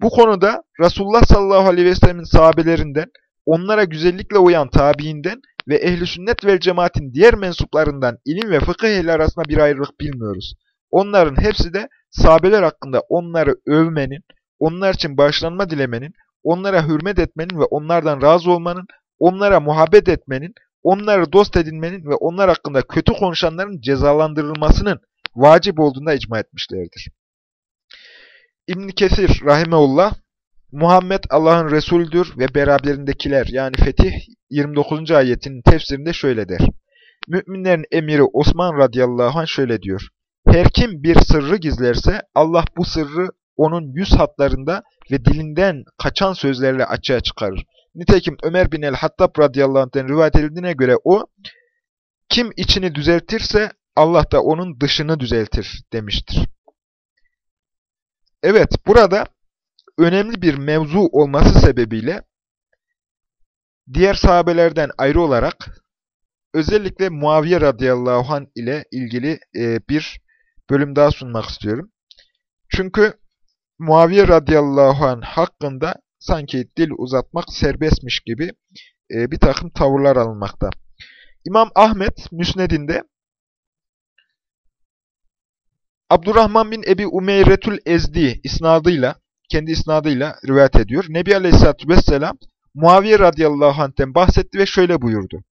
Bu konuda Resulullah sallallahu aleyhi ve sellemin sahabelerinden, onlara güzellikle uyan tabiinden ve ehli sünnet ve cemaatin diğer mensuplarından ilim ve fıkıh ehli arasında bir ayrılık bilmiyoruz. Onların hepsi de sahabeler hakkında onları övmenin, onlar için bağışlanma dilemenin, onlara hürmet etmenin ve onlardan razı olmanın, onlara muhabbet etmenin, onları dost edinmenin ve onlar hakkında kötü konuşanların cezalandırılmasının vacip olduğunda icma etmişlerdir. İbn Kesir rahimeullah Muhammed Allah'ın Resulüdür ve beraberindekiler yani Fetih 29. ayetinin tefsirinde şöyle der. Müminlerin emiri Osman radıyallahu anh şöyle diyor. Her kim bir sırrı gizlerse Allah bu sırrı onun yüz hatlarında ve dilinden kaçan sözlerle açığa çıkarır. Nitekim Ömer bin el-Hattab radıyallahu anh'ten rivayet edildiğine göre o, kim içini düzeltirse Allah da onun dışını düzeltir demiştir. Evet, burada önemli bir mevzu olması sebebiyle diğer sahabelerden ayrı olarak özellikle Muaviye radıyallahu anh ile ilgili e, bir bölüm daha sunmak istiyorum. Çünkü Muaviye radıyallahu anh hakkında sanki dil uzatmak serbestmiş gibi e, bir takım tavırlar alınmakta. İmam Ahmet Müsned'inde Abdurrahman bin Ebi Umeyretül Ezdi isnadıyla, kendi isnadıyla rivayet ediyor. Nebi Aleyhisselatü Vesselam Muaviye radıyallahu anh'ten bahsetti ve şöyle buyurdu.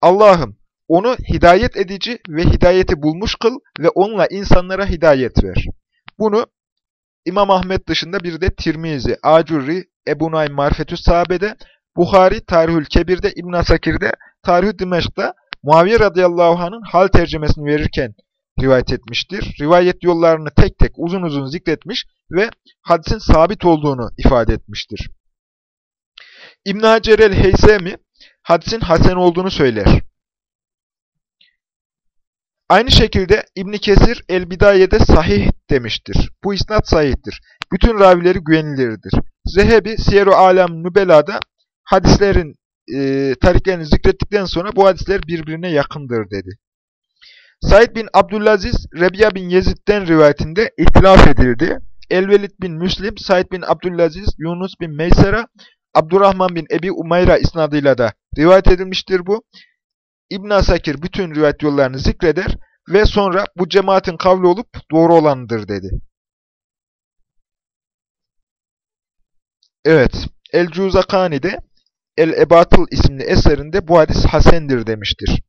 Allah'ım onu hidayet edici ve hidayeti bulmuş kıl ve onunla insanlara hidayet ver. Bunu İmam Ahmet dışında bir de Tirmizi, Acurri, Ebu Naim Marfetü Sahabe'de, Bukhari, Tarihül Kebir'de, İbn Asakir'de, Tarihü Dimeşk'ta Muaviye radıyallahu anh'ın hal tercümesini verirken rivayet etmiştir. Rivayet yollarını tek tek uzun uzun zikretmiş ve hadisin sabit olduğunu ifade etmiştir. İbn Hacer el-Heysemi hadisin hasen olduğunu söyler. Aynı şekilde İbn Kesir el-Bidaye'de sahih demiştir. Bu isnat sahihtir. Bütün ravileri güvenilirdir. Zehebi Siyer-i Alem Nübela'da hadislerin e, tariklerini zikrettikten sonra bu hadisler birbirine yakındır dedi. Said bin Abdülaziz, Rebiya bin Yezid'den rivayetinde ihtilaf edildi. Elvelid bin Müslim, Said bin Abdülaziz, Yunus bin Meysera, Abdurrahman bin Ebi Umayra isnadıyla da rivayet edilmiştir bu. İbn Asakir bütün rivayet yollarını zikreder ve sonra bu cemaatin kavli olup doğru olanıdır dedi. Evet, El-Cuzakani El-Ebatıl isimli eserinde bu hadis hasendir demiştir.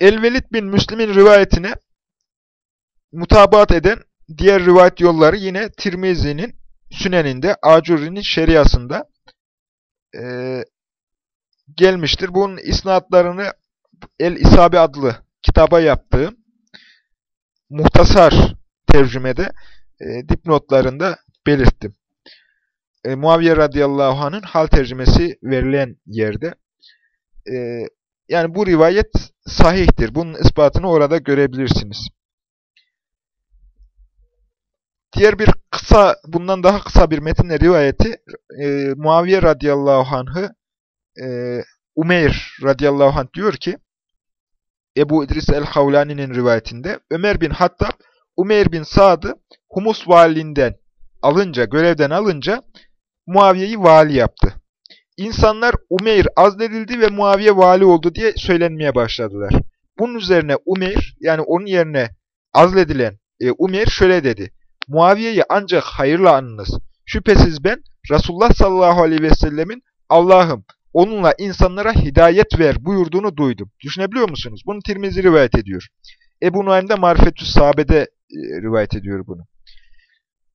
El-Velid bin Müslim'in rivayetine mutabat eden diğer rivayet yolları yine Tirmizi'nin Sünen'inde, Acuri'nin şeriasında gelmiştir. Bunun isnatlarını El-İsabi adlı kitaba yaptığı muhtasar tercümede e, dipnotlarında belirttim. E, Muaviye radıyallahu anh'ın hal tercümesi verilen yerde e, yani bu rivayet sahihtir. Bunun ispatını orada görebilirsiniz. Diğer bir kısa, bundan daha kısa bir metinle rivayeti e, Muaviye radıyallahu anh'ı e, Umeyr radıyallahu anh diyor ki Ebu İdris el-Havlani'nin rivayetinde Ömer bin Hattab Umeyr bin Sad'ı Humus valiliğinden alınca, görevden alınca Muaviye'yi vali yaptı. İnsanlar Umeyr azledildi ve Muaviye vali oldu diye söylenmeye başladılar. Bunun üzerine Umeyr yani onun yerine azledilen e, Umeyr şöyle dedi. Muaviye'yi ancak hayırla anınız. Şüphesiz ben Resulullah sallallahu aleyhi ve sellemin Allah'ım onunla insanlara hidayet ver buyurduğunu duydum. Düşünebiliyor musunuz? Bunu Tirmizi rivayet ediyor. Ebu Nuaym da Marifetü Sahabe'de e, rivayet ediyor bunu.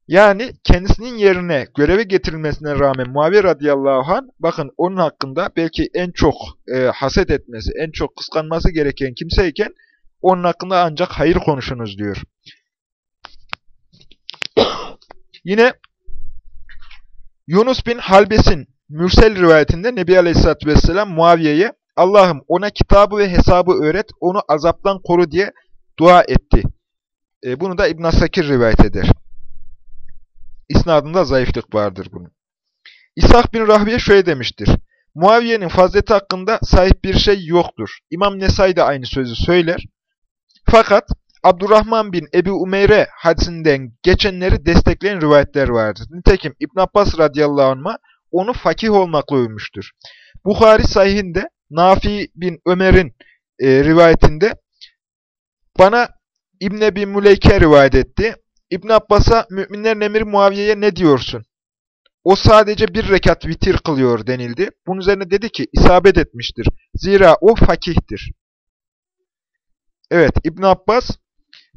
Yani kendisinin yerine göreve getirilmesine rağmen Muaviye radıyallahu anh, bakın onun hakkında belki en çok e, haset etmesi, en çok kıskanması gereken kimseyken, onun hakkında ancak hayır konuşunuz diyor. Yine Yunus bin Halbes'in Mürsel rivayetinde Nebi Aleyhisselatü Vesselam Muaviye'ye Allah'ım ona kitabı ve hesabı öğret, onu azaptan koru diye dua etti. E, bunu da İbn Sakir rivayet eder. İsnadında zayıflık vardır bunun. İshak bin Rahbiye şöyle demiştir. Muaviye'nin fazleti hakkında sahip bir şey yoktur. İmam Nesai de aynı sözü söyler. Fakat Abdurrahman bin Ebi Umeyre hadisinden geçenleri destekleyen rivayetler vardır. Nitekim İbn Abbas radıyallahu anh'a onu fakih olmakla övmüştür. Bukhari sahihinde Nafi bin Ömer'in e, rivayetinde bana İbn Ebi Muleyke rivayet etti. İbn Abbas'a müminlerin emiri Muaviye'ye ne diyorsun? O sadece bir rekat vitir kılıyor denildi. Bunun üzerine dedi ki isabet etmiştir. Zira o fakihtir. Evet İbn Abbas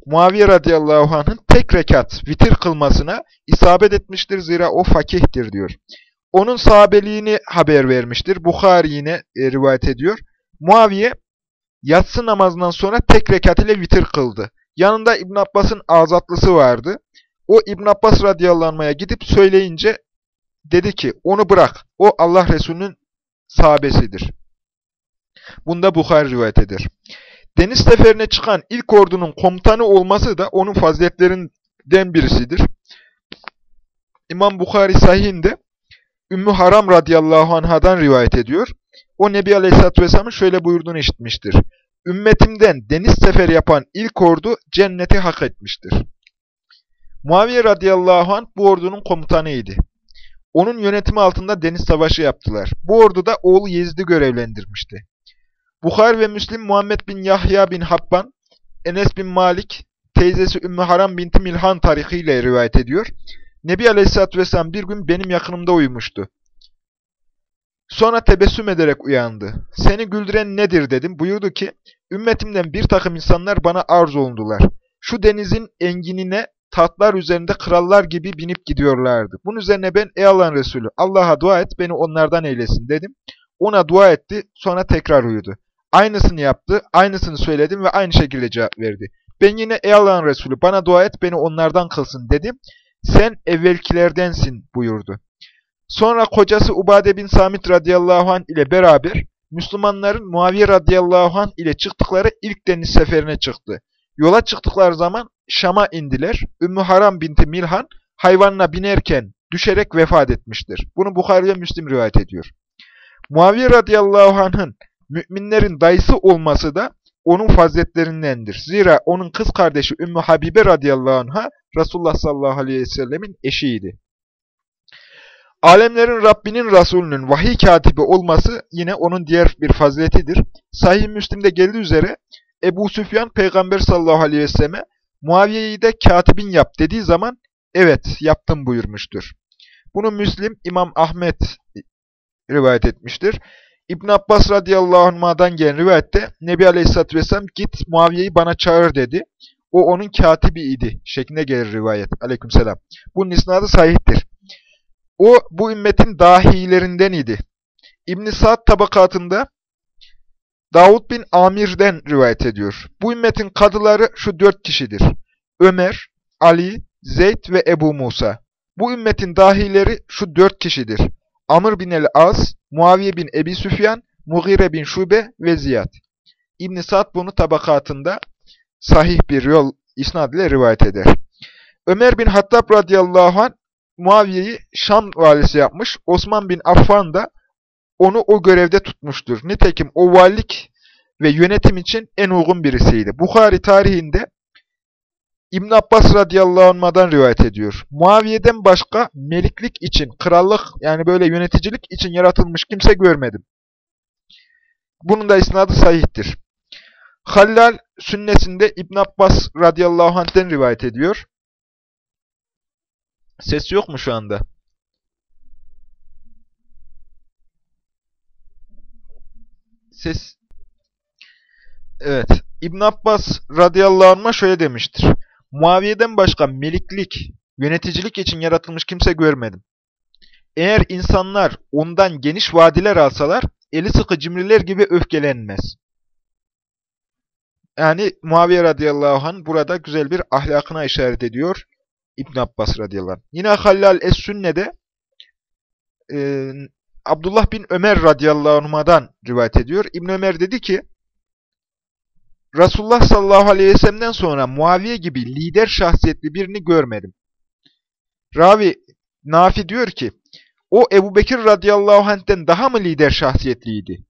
Muaviye radıyallahu anh'ın tek rekat vitir kılmasına isabet etmiştir. Zira o fakihtir diyor. Onun sahabeliğini haber vermiştir. Bukhari yine e, rivayet ediyor. Muaviye yatsı namazından sonra tek rekat ile vitir kıldı. Yanında İbn Abbas'ın azatlısı vardı. O İbn Abbas radıyallahu anh'a gidip söyleyince dedi ki onu bırak. O Allah Resulü'nün sahabesidir. Bunda Bukhari rivayet eder. Deniz seferine çıkan ilk ordunun komutanı olması da onun faziletlerinden birisidir. İmam Bukhari sahihinde Ümmü Haram radıyallahu anhadan rivayet ediyor. O Nebi Aleyhisselatü Vesselam'ın şöyle buyurduğunu işitmiştir. Ümmetimden deniz seferi yapan ilk ordu cenneti hak etmiştir. Muaviye radıyallahu anh bu ordunun komutanıydı. Onun yönetimi altında deniz savaşı yaptılar. Bu orduda oğlu Yezid'i görevlendirmişti. Bukhar ve Müslim Muhammed bin Yahya bin Habban, Enes bin Malik, teyzesi Ümmü Haram binti Milhan tarihiyle rivayet ediyor. Nebi Aleyhisselatü Vesselam bir gün benim yakınımda uyumuştu. Sonra tebessüm ederek uyandı. Seni güldüren nedir dedim. Buyurdu ki, ümmetimden bir takım insanlar bana arz olundular. Şu denizin enginine tatlar üzerinde krallar gibi binip gidiyorlardı. Bunun üzerine ben ey Allah'ın Resulü Allah'a dua et beni onlardan eylesin dedim. Ona dua etti sonra tekrar uyudu. Aynısını yaptı, aynısını söyledim ve aynı şekilde cevap verdi. Ben yine ey Allah'ın Resulü bana dua et beni onlardan kılsın dedim. Sen evvelkilerdensin buyurdu. Sonra kocası Ubade bin Samit radıyallahu anh ile beraber Müslümanların Muaviye radıyallahu anh ile çıktıkları ilk deniz seferine çıktı. Yola çıktıkları zaman Şam'a indiler. Ümmü Haram binti Milhan hayvanına binerken düşerek vefat etmiştir. Bunu Bukhari ve Müslim rivayet ediyor. Muaviye radıyallahu anh'ın müminlerin dayısı olması da onun faziletlerindendir. Zira onun kız kardeşi Ümmü Habibe radıyallahu anh'a Resulullah sallallahu aleyhi ve sellemin eşiydi. Alemlerin Rabbinin Resulünün vahiy katibi olması yine onun diğer bir faziletidir. Sahih Müslim'de geldiği üzere Ebu Süfyan Peygamber sallallahu aleyhi ve selleme Muaviye'yi de katibin yap dediği zaman evet yaptım buyurmuştur. Bunu Müslim İmam Ahmet rivayet etmiştir. İbn Abbas radıyallahu anh'dan gelen rivayette Nebi Aleyhisselatü Vesselam git Muaviye'yi bana çağır dedi. O onun katibi idi şeklinde gelir rivayet. Aleykümselam. Bunun isnadı sahihtir. O bu ümmetin dahilerinden idi. İbn-i Sa'd tabakatında Davud bin Amir'den rivayet ediyor. Bu ümmetin kadıları şu dört kişidir. Ömer, Ali, Zeyd ve Ebu Musa. Bu ümmetin dahileri şu dört kişidir. Amr bin el-As, Muaviye bin Ebi Süfyan, Mughire bin Şube ve Ziyad. İbn Sa'd bunu tabakatında sahih bir yol isnad ile rivayet eder. Ömer bin Hattab radıyallahu anh Muaviye'yi Şam valisi yapmış. Osman bin Affan da onu o görevde tutmuştur. Nitekim o valilik ve yönetim için en uygun birisiydi. Bukhari tarihinde İbn Abbas radıyallahu anh'dan rivayet ediyor. Muaviye'den başka meliklik için, krallık yani böyle yöneticilik için yaratılmış kimse görmedim. Bunun da isnadı sahihtir. Hallal sünnesinde İbn Abbas radıyallahu anh'den rivayet ediyor. Ses yok mu şu anda? Ses. Evet. İbn Abbas radıyallahu anh'a şöyle demiştir. Muaviye'den başka meliklik, yöneticilik için yaratılmış kimse görmedim. Eğer insanlar ondan geniş vadiler alsalar, eli sıkı cimriler gibi öfkelenmez. Yani Muaviye radıyallahu anh burada güzel bir ahlakına işaret ediyor İbn Abbas radıyallahu anh. Yine Hallal Es-Sünne'de e, Abdullah bin Ömer radıyallahu anh'dan rivayet ediyor. İbn Ömer dedi ki, Resulullah sallallahu aleyhi ve sellem'den sonra Muaviye gibi lider şahsiyetli birini görmedim. Ravi Nafi diyor ki, o Ebu Bekir radıyallahu anh'ten daha mı lider şahsiyetliydi?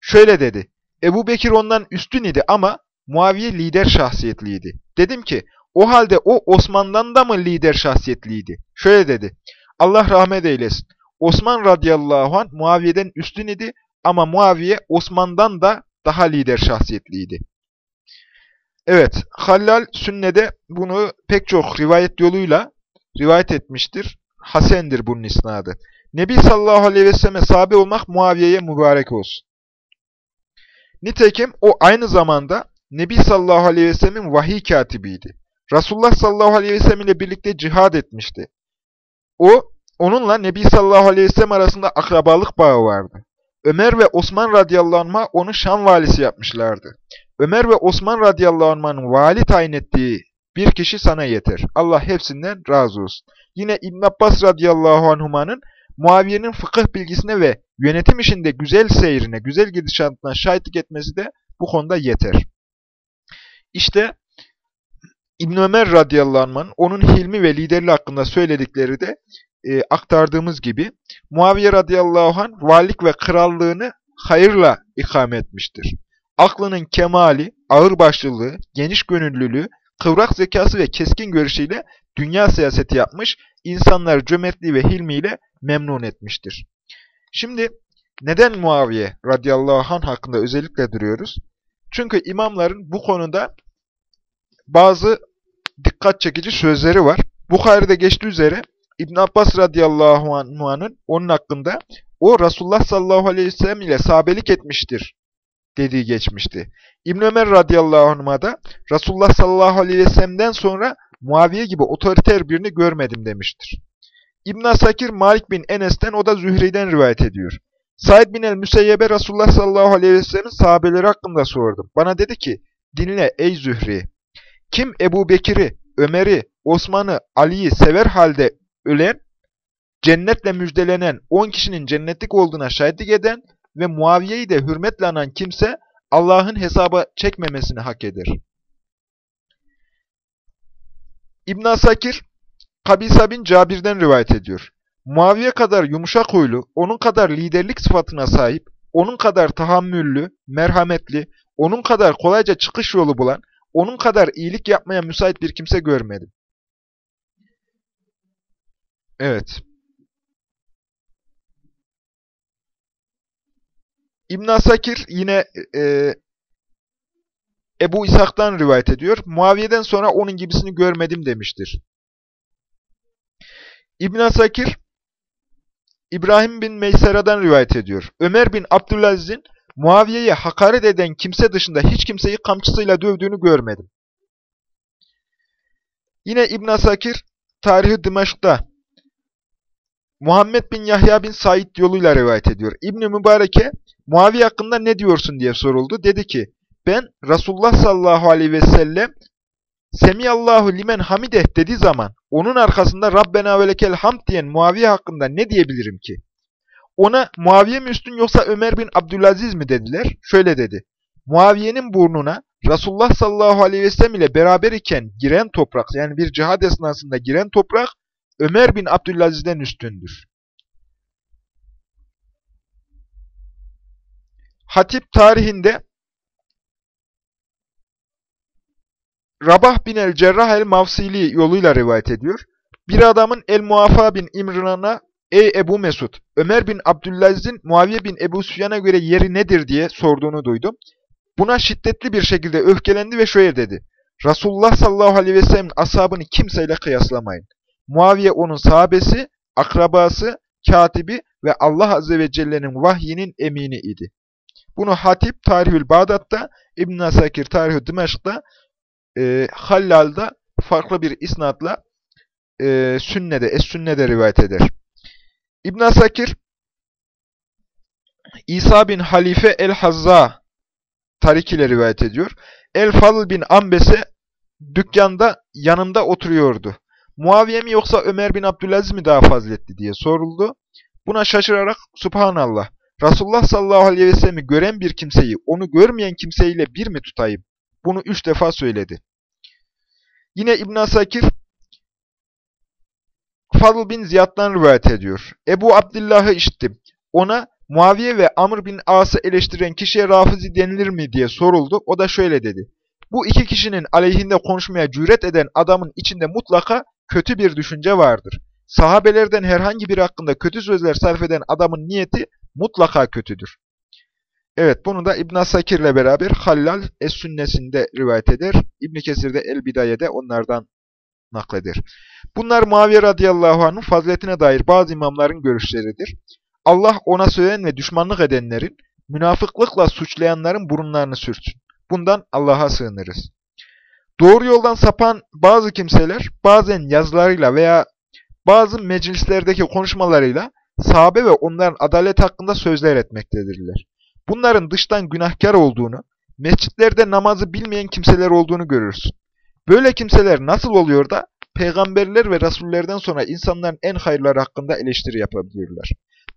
Şöyle dedi, Ebu Bekir ondan üstün idi ama Muaviye lider şahsiyetliydi. Dedim ki, o halde o Osman'dan da mı lider şahsiyetliydi? Şöyle dedi, Allah rahmet eylesin. Osman radıyallahu anh Muaviye'den üstün idi ama Muaviye Osman'dan da daha lider şahsiyetliydi. Evet, Hallal Sünne'de bunu pek çok rivayet yoluyla rivayet etmiştir. Hasendir bunun isnadı. Nebi sallallahu aleyhi ve selleme sahabe olmak Muaviye'ye mübarek olsun. Nitekim o aynı zamanda Nebi sallallahu aleyhi ve sellemin vahiy katibiydi. Resulullah sallallahu aleyhi ve sellem ile birlikte cihad etmişti. O, onunla Nebi sallallahu aleyhi ve sellem arasında akrabalık bağı vardı. Ömer ve Osman radıyallahu anh'a onu Şam valisi yapmışlardı. Ömer ve Osman radıyallahu anh'ın vali tayin ettiği bir kişi sana yeter. Allah hepsinden razı olsun. Yine İbn Abbas radıyallahu anhuma'nın Muaviye'nin fıkıh bilgisine ve yönetim işinde güzel seyrine, güzel gidişatına şahitlik etmesi de bu konuda yeter. İşte İbn Ömer radıyallahu anh'ın onun hilmi ve liderliği hakkında söyledikleri de e, aktardığımız gibi Muaviye radıyallahu anh valilik ve krallığını hayırla ikame etmiştir. Aklının kemali, ağırbaşlılığı, geniş gönüllülüğü, kıvrak zekası ve keskin görüşüyle dünya siyaseti yapmış, insanları cömertliği ve hilmiyle memnun etmiştir. Şimdi neden Muaviye radıyallahu anh hakkında özellikle duruyoruz? Çünkü imamların bu konuda bazı dikkat çekici sözleri var. Bukhari'de geçtiği üzere İbn Abbas radıyallahu anh'ın onun hakkında o Resulullah sallallahu aleyhi ve sellem ile sahabelik etmiştir dediği geçmişti. İbn Ömer radıyallahu anh'a da Resulullah sallallahu aleyhi ve sellem'den sonra Muaviye gibi otoriter birini görmedim demiştir. İbn Asakir Malik bin Enes'ten o da Zühri'den rivayet ediyor. Said bin el-Müseyyebe Resulullah sallallahu aleyhi ve sellem'in sahabeleri hakkında sordum. Bana dedi ki, dinle ey Zühri, kim Ebu Bekir'i, Ömer'i, Osman'ı, Ali'yi sever halde ölen, cennetle müjdelenen 10 kişinin cennetlik olduğuna şahitlik eden ve Muaviye'yi de hürmetle anan kimse Allah'ın hesaba çekmemesini hak eder. İbn Asakir, Kabisa bin Cabir'den rivayet ediyor. Muaviye kadar yumuşak huylu, onun kadar liderlik sıfatına sahip, onun kadar tahammüllü, merhametli, onun kadar kolayca çıkış yolu bulan, onun kadar iyilik yapmaya müsait bir kimse görmedim. Evet. İbn Asakir yine e, Ebu İshak'tan rivayet ediyor. Muaviye'den sonra onun gibisini görmedim demiştir. İbn Asakir İbrahim bin Meysera'dan rivayet ediyor. Ömer bin Abdülaziz'in Muaviye'ye hakaret eden kimse dışında hiç kimseyi kamçısıyla dövdüğünü görmedim. Yine İbn Asakir Tarihi Dimaşk'ta Muhammed bin Yahya bin Said yoluyla rivayet ediyor. İbn Mübareke Muaviye hakkında ne diyorsun diye soruldu. Dedi ki ben Resulullah sallallahu aleyhi ve sellem Semiyallahu limen hamideh dediği zaman onun arkasında Rabbena ve lekel hamd diyen Muaviye hakkında ne diyebilirim ki? Ona Muaviye mi üstün yoksa Ömer bin Abdülaziz mi dediler? Şöyle dedi. Muaviye'nin burnuna Resulullah sallallahu aleyhi ve sellem ile beraber iken giren toprak yani bir cihad esnasında giren toprak Ömer bin Abdülaziz'den üstündür. Hatip tarihinde Rabah bin el-Cerrah el-Mavsili yoluyla rivayet ediyor. Bir adamın el-Muafa bin İmran'a Ey Ebu Mesud, Ömer bin Abdülaziz'in Muaviye bin Ebu Süfyan'a göre yeri nedir diye sorduğunu duydum. Buna şiddetli bir şekilde öfkelendi ve şöyle dedi. Resulullah sallallahu aleyhi ve sellem'in ashabını kimseyle kıyaslamayın. Muaviye onun sahabesi, akrabası, katibi ve Allah azze ve celle'nin vahyinin emini idi. Bunu Hatip Tarihül Bağdat'ta, İbn Asakir Tarihül Dimeşk'ta, e, Hallal'da farklı bir isnatla e, Sünne'de, Es-Sünne'de rivayet eder. İbn Asakir İsa bin Halife el-Hazza Tarik ile rivayet ediyor. El-Fadıl bin Ambes'e dükkanda yanında oturuyordu. Muaviye mi yoksa Ömer bin Abdülaziz mi daha faziletli diye soruldu. Buna şaşırarak Subhanallah, Resulullah sallallahu aleyhi ve sellem'i gören bir kimseyi onu görmeyen kimseyle bir mi tutayım? Bunu üç defa söyledi. Yine İbn Asakir Fadl bin Ziyad'dan rivayet ediyor. Ebu Abdillah'ı işittim. Ona Muaviye ve Amr bin As'ı eleştiren kişiye rafizi denilir mi diye soruldu. O da şöyle dedi. Bu iki kişinin aleyhinde konuşmaya cüret eden adamın içinde mutlaka kötü bir düşünce vardır. Sahabelerden herhangi bir hakkında kötü sözler sarf eden adamın niyeti mutlaka kötüdür. Evet bunu da İbn Sakir ile beraber Hallal Es-Sünnesinde rivayet eder. İbn Kesir de El-Bidaye'de onlardan nakleder. Bunlar Muaviye radıyallahu anh'ın faziletine dair bazı imamların görüşleridir. Allah ona söven ve düşmanlık edenlerin, münafıklıkla suçlayanların burunlarını sürtsün. Bundan Allah'a sığınırız. Doğru yoldan sapan bazı kimseler bazen yazılarıyla veya bazı meclislerdeki konuşmalarıyla sahabe ve onların adalet hakkında sözler etmektedirler. Bunların dıştan günahkar olduğunu, mescitlerde namazı bilmeyen kimseler olduğunu görürsün. Böyle kimseler nasıl oluyor da peygamberler ve rasullerden sonra insanların en hayırları hakkında eleştiri yapabiliyorlar.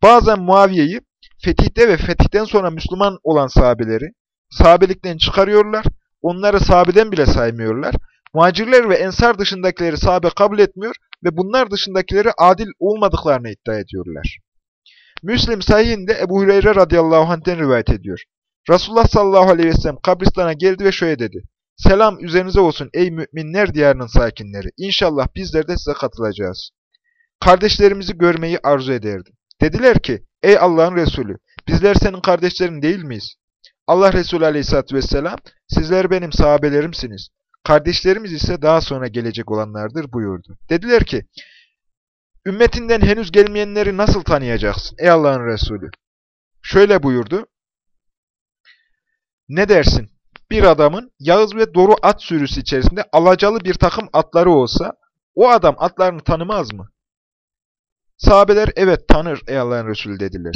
Bazen Muaviye'yi fetihte ve fetihten sonra Müslüman olan sahabeleri sahabelikten çıkarıyorlar, onları sahabeden bile saymıyorlar. Muhacirler ve ensar dışındakileri sahabe kabul etmiyor ve bunlar dışındakileri adil olmadıklarını iddia ediyorlar. Müslim sahihinde Ebu Hureyre radıyallahu anh'ten rivayet ediyor. Resulullah sallallahu aleyhi ve sellem kabristana geldi ve şöyle dedi. Selam üzerinize olsun ey müminler diyarının sakinleri. İnşallah bizler de size katılacağız. Kardeşlerimizi görmeyi arzu ederdim. Dediler ki, ey Allah'ın Resulü, bizler senin kardeşlerin değil miyiz? Allah Resulü aleyhissalatü vesselam, sizler benim sahabelerimsiniz. Kardeşlerimiz ise daha sonra gelecek olanlardır buyurdu. Dediler ki, ümmetinden henüz gelmeyenleri nasıl tanıyacaksın ey Allah'ın Resulü? Şöyle buyurdu, ne dersin? Bir adamın Yağız ve Doru at sürüsü içerisinde alacalı bir takım atları olsa, o adam atlarını tanımaz mı? Sahabeler evet tanır ey Allah'ın Resulü dediler.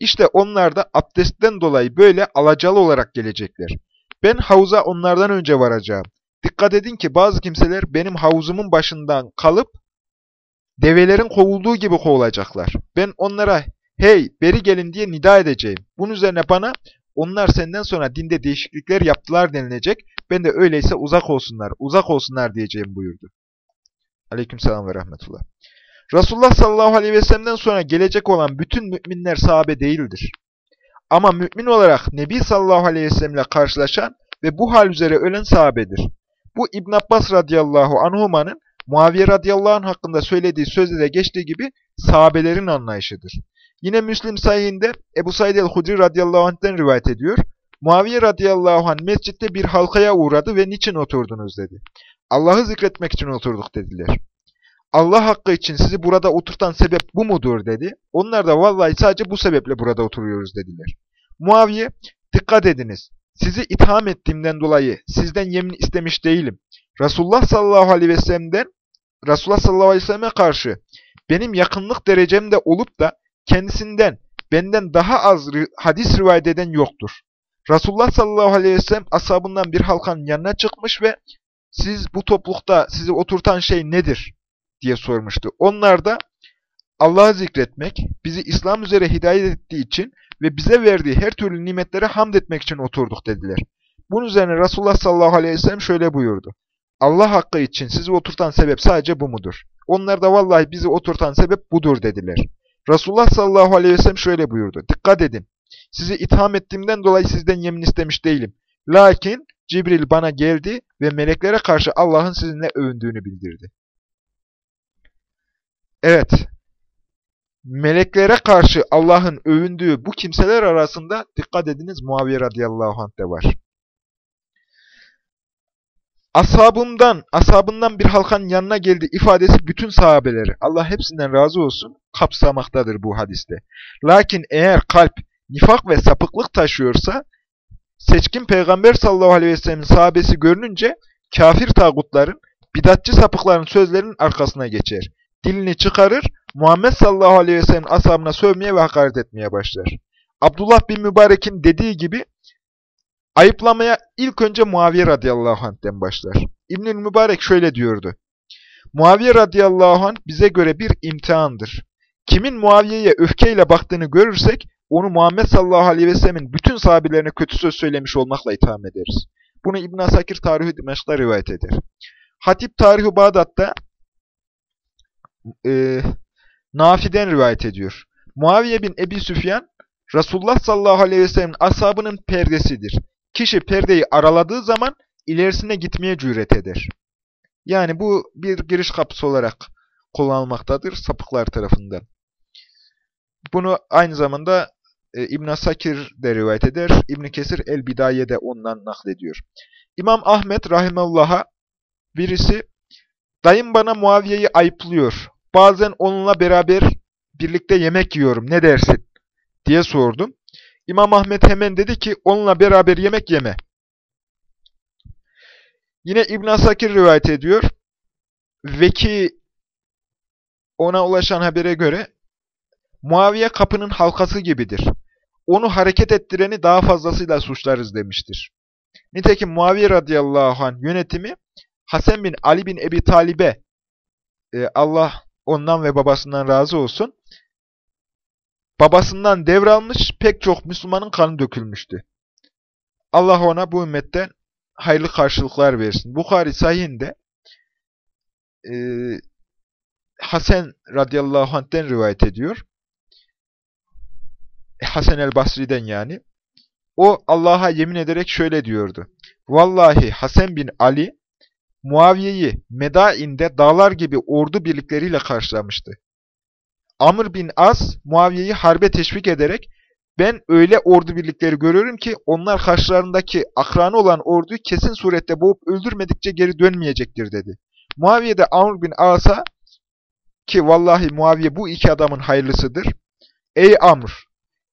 İşte onlar da abdestten dolayı böyle alacalı olarak gelecekler. Ben havuza onlardan önce varacağım. Dikkat edin ki bazı kimseler benim havuzumun başından kalıp develerin kovulduğu gibi kovulacaklar. Ben onlara hey beri gelin diye nida edeceğim. Bunun üzerine bana onlar senden sonra dinde değişiklikler yaptılar denilecek. Ben de öyleyse uzak olsunlar, uzak olsunlar diyeceğim buyurdu. Aleykümselam ve rahmetullah. Resulullah sallallahu aleyhi ve sellem'den sonra gelecek olan bütün müminler sahabe değildir. Ama mümin olarak Nebi sallallahu aleyhi ve sellemle karşılaşan ve bu hal üzere ölen sahabedir. Bu İbn Abbas radıyallahu anhumanın Muaviye radıyallahu anh hakkında söylediği sözde de geçtiği gibi sahabelerin anlayışıdır. Yine Müslim sayhinde Ebu Said el-Hudri radıyallahu anh'ten rivayet ediyor. Muaviye radıyallahu anh mescitte bir halkaya uğradı ve niçin oturdunuz dedi. Allah'ı zikretmek için oturduk dediler. Allah hakkı için sizi burada oturtan sebep bu mudur dedi. Onlar da vallahi sadece bu sebeple burada oturuyoruz dediler. Muaviye, dikkat ediniz. Sizi itham ettiğimden dolayı sizden yemin istemiş değilim. Resulullah sallallahu aleyhi ve sellem'den, Resulullah sallallahu aleyhi ve selleme karşı benim yakınlık derecemde olup da kendisinden, benden daha az hadis rivayet eden yoktur. Resulullah sallallahu aleyhi ve sellem ashabından bir halkanın yanına çıkmış ve siz bu toplulukta sizi oturtan şey nedir? diye sormuştu. Onlar da Allah'ı zikretmek, bizi İslam üzere hidayet ettiği için ve bize verdiği her türlü nimetlere hamd etmek için oturduk dediler. Bunun üzerine Resulullah sallallahu aleyhi ve sellem şöyle buyurdu. Allah hakkı için sizi oturtan sebep sadece bu mudur? Onlar da vallahi bizi oturtan sebep budur dediler. Resulullah sallallahu aleyhi ve sellem şöyle buyurdu. Dikkat edin. Sizi itham ettiğimden dolayı sizden yemin istemiş değilim. Lakin Cibril bana geldi ve meleklere karşı Allah'ın sizinle övündüğünü bildirdi. Evet, meleklere karşı Allah'ın övündüğü bu kimseler arasında dikkat ediniz Muaviye radıyallahu anh de var. Ashabımdan, ashabından bir halkanın yanına geldi ifadesi bütün sahabeleri, Allah hepsinden razı olsun, kapsamaktadır bu hadiste. Lakin eğer kalp nifak ve sapıklık taşıyorsa, seçkin peygamber sallallahu aleyhi ve sellem'in sahabesi görününce, kafir tağutların, bidatçı sapıkların sözlerinin arkasına geçer dilini çıkarır, Muhammed sallallahu aleyhi ve sellem ashabına sövmeye ve hakaret etmeye başlar. Abdullah bin Mübarek'in dediği gibi ayıplamaya ilk önce Muaviye radıyallahu anh'ten başlar. İbnül Mübarek şöyle diyordu. Muaviye radıyallahu anh bize göre bir imtihandır. Kimin Muaviye'ye öfkeyle baktığını görürsek, onu Muhammed sallallahu aleyhi ve sellemin bütün sahabelerine kötü söz söylemiş olmakla itham ederiz. Bunu İbn Asakir Tarihi Dimeşk'ta rivayet eder. Hatip Tarihi Bağdat'ta e, Nafi'den rivayet ediyor. Muaviye bin Ebi Süfyan, Resulullah sallallahu aleyhi ve sellem'in ashabının perdesidir. Kişi perdeyi araladığı zaman ilerisine gitmeye cüret eder. Yani bu bir giriş kapısı olarak kullanılmaktadır sapıklar tarafından. Bunu aynı zamanda e, İbn Sakir de rivayet eder. İbn Kesir El Bidaye'de ondan naklediyor. İmam Ahmet rahimehullah'a birisi dayım bana Muaviye'yi ayıplıyor. Bazen onunla beraber birlikte yemek yiyorum. Ne dersin? diye sordum. İmam Ahmet hemen dedi ki onunla beraber yemek yeme. Yine İbn Asakir rivayet ediyor. Veki ona ulaşan habere göre Muaviye kapının halkası gibidir. Onu hareket ettireni daha fazlasıyla suçlarız demiştir. Nitekim Muaviye radıyallahu anh yönetimi Hasan bin Ali bin Ebi Talib'e e, Allah ondan ve babasından razı olsun babasından devralmış pek çok Müslümanın kanı dökülmüştü. Allah ona bu ümmetten hayırlı karşılıklar versin. Bukhari sahihinde e, Hasan radıyallahu anh'ten rivayet ediyor. Hasan el Basri'den yani. O Allah'a yemin ederek şöyle diyordu. Vallahi Hasan bin Ali Muaviye'yi Medain'de dağlar gibi ordu birlikleriyle karşılamıştı. Amr bin As Muaviye'yi harbe teşvik ederek ben öyle ordu birlikleri görüyorum ki onlar karşılarındaki akranı olan orduyu kesin surette boğup öldürmedikçe geri dönmeyecektir dedi. Muaviye de Amr bin As'a ki vallahi Muaviye bu iki adamın hayırlısıdır. Ey Amr!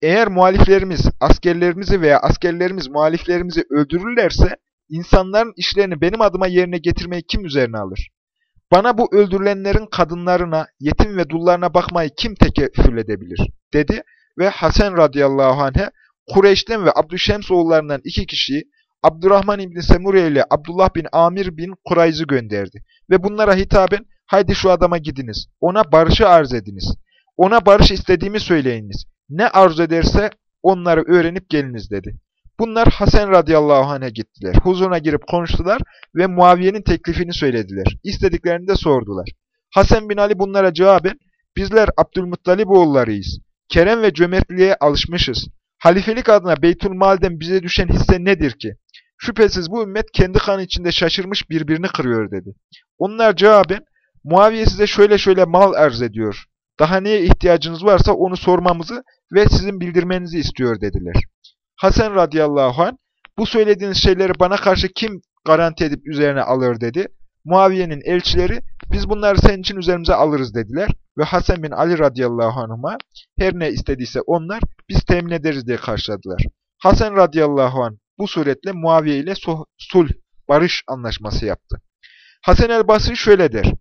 Eğer muhaliflerimiz askerlerimizi veya askerlerimiz muhaliflerimizi öldürürlerse insanların işlerini benim adıma yerine getirmeyi kim üzerine alır? Bana bu öldürülenlerin kadınlarına, yetim ve dullarına bakmayı kim tekeffül edebilir? dedi ve Hasan radıyallahu anh'e Kureyş'ten ve Abdüşems oğullarından iki kişiyi Abdurrahman İbni Semure ile Abdullah bin Amir bin Kurayz'ı gönderdi. Ve bunlara hitaben, haydi şu adama gidiniz, ona barışı arz ediniz. Ona barış istediğimi söyleyiniz. Ne arz ederse onları öğrenip geliniz dedi. Bunlar Hasan radıyallahu anh'a gittiler. Huzuruna girip konuştular ve Muaviye'nin teklifini söylediler. İstediklerini de sordular. Hasan bin Ali bunlara cevaben, bizler Abdülmuttalib oğullarıyız. Kerem ve cömertliğe alışmışız. Halifelik adına Beytülmal'den bize düşen hisse nedir ki? Şüphesiz bu ümmet kendi kanı içinde şaşırmış birbirini kırıyor dedi. Onlar cevaben, Muaviye size şöyle şöyle mal arz ediyor. Daha neye ihtiyacınız varsa onu sormamızı ve sizin bildirmenizi istiyor dediler. Hasan radıyallahu anh, bu söylediğiniz şeyleri bana karşı kim garanti edip üzerine alır dedi. Muaviye'nin elçileri, biz bunları senin için üzerimize alırız dediler. Ve Hasan bin Ali radıyallahu anh'a her ne istediyse onlar, biz temin ederiz diye karşıladılar. Hasan radıyallahu anh bu suretle Muaviye ile sulh, barış anlaşması yaptı. Hasan el-Basri şöyle der.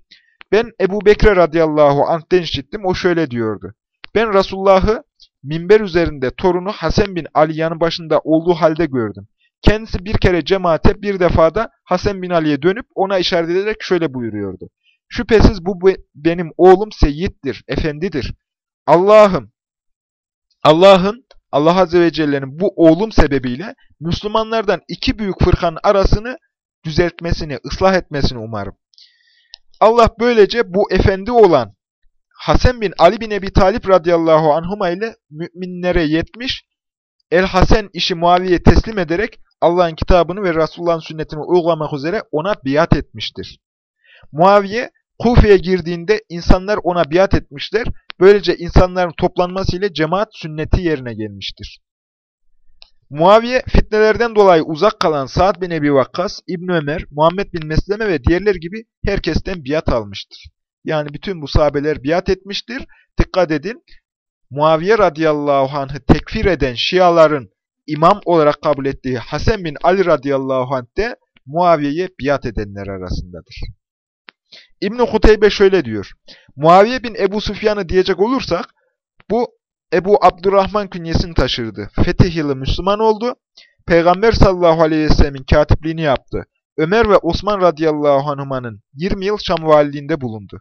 Ben Ebu Bekre radıyallahu anh'den işittim, o şöyle diyordu. Ben Resulullah'ı minber üzerinde torunu Hasan bin Ali yanı başında olduğu halde gördüm. Kendisi bir kere cemaate bir defada Hasan bin Ali'ye dönüp ona işaret ederek şöyle buyuruyordu. Şüphesiz bu benim oğlum Seyyid'dir, efendidir. Allah'ım, Allah'ın, Allah Azze ve Celle'nin bu oğlum sebebiyle Müslümanlardan iki büyük fırkanın arasını düzeltmesini, ıslah etmesini umarım. Allah böylece bu efendi olan Hasan bin Ali bin Ebi Talip radıyallahu anhuma ile müminlere yetmiş, El-Hasen işi Muaviye'ye teslim ederek Allah'ın kitabını ve Resulullah'ın sünnetini uygulamak üzere ona biat etmiştir. Muaviye Kufe'ye girdiğinde insanlar ona biat etmişler. Böylece insanların toplanmasıyla cemaat sünneti yerine gelmiştir. Muaviye fitnelerden dolayı uzak kalan Sa'd bin Ebi Vakkas, İbn Ömer, Muhammed bin Mesleme ve diğerler gibi herkesten biat almıştır. Yani bütün bu sahabeler biat etmiştir. Dikkat edin, Muaviye radıyallahu anh'ı tekfir eden Şiaların imam olarak kabul ettiği Hasan bin Ali radıyallahu anh de Muaviye'ye biat edenler arasındadır. İbn-i Kuteybe şöyle diyor. Muaviye bin Ebu Süfyan'ı diyecek olursak, bu Ebu Abdurrahman künyesini taşırdı. Fetih yılı Müslüman oldu. Peygamber sallallahu aleyhi ve sellemin katipliğini yaptı. Ömer ve Osman radıyallahu anhümanın 20 yıl Şam valiliğinde bulundu.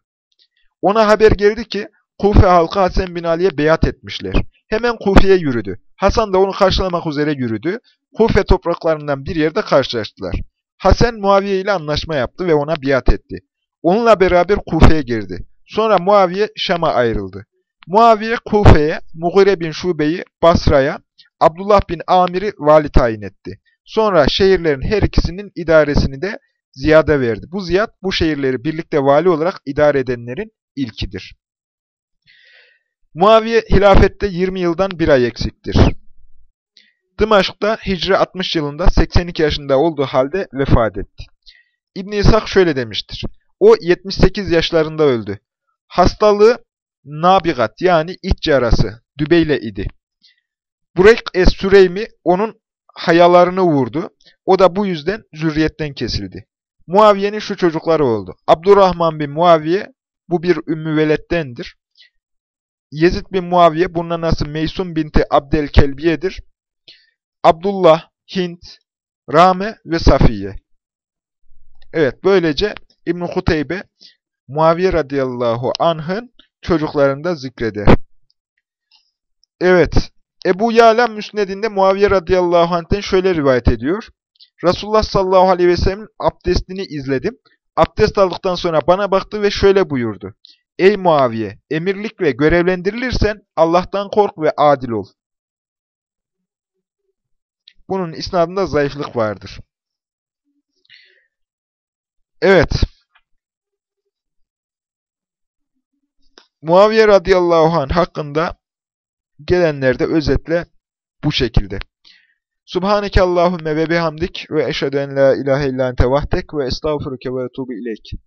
Ona haber geldi ki Kufe halkı Hasan bin Ali'ye beyat etmişler. Hemen Kufe'ye yürüdü. Hasan da onu karşılamak üzere yürüdü. Kufe topraklarından bir yerde karşılaştılar. Hasan Muaviye ile anlaşma yaptı ve ona biat etti. Onunla beraber Kufe'ye girdi. Sonra Muaviye Şam'a ayrıldı. Muaviye Kufe'ye, Mughire bin Şube'yi Basra'ya, Abdullah bin Amir'i vali tayin etti. Sonra şehirlerin her ikisinin idaresini de Ziyad'a verdi. Bu Ziyad bu şehirleri birlikte vali olarak idare edenlerin ilkidir. Muaviye hilafette 20 yıldan bir ay eksiktir. Dımaşk'ta Hicri 60 yılında 82 yaşında olduğu halde vefat etti. İbn İshak şöyle demiştir. O 78 yaşlarında öldü. Hastalığı nabigat yani iç yarası, dübeyle idi. Bureyk es-Süreymi onun hayalarını vurdu. O da bu yüzden zürriyetten kesildi. Muaviye'nin şu çocukları oldu. Abdurrahman bin Muaviye, bu bir ümmü velettendir. Yezid bin Muaviye, bunun anası Meysun binti Abdel Kelbiye'dir. Abdullah, Hint, Rame ve Safiye. Evet, böylece İbn-i Muaviye radıyallahu anh'ın çocuklarında zikreder. Evet, Ebu Yala Müsned'inde Muaviye radıyallahu anh'ten şöyle rivayet ediyor. Resulullah sallallahu aleyhi ve sellem'in abdestini izledim. Abdest aldıktan sonra bana baktı ve şöyle buyurdu. Ey Muaviye, emirlikle görevlendirilirsen Allah'tan kork ve adil ol. Bunun isnadında zayıflık vardır. Evet. Muaviye radıyallahu anh hakkında gelenler de özetle bu şekilde. Subhaneke Allahümme ve bihamdik ve eşhedü en la ilahe illa ente vahdek ve estağfuruke ve etubu ileyk.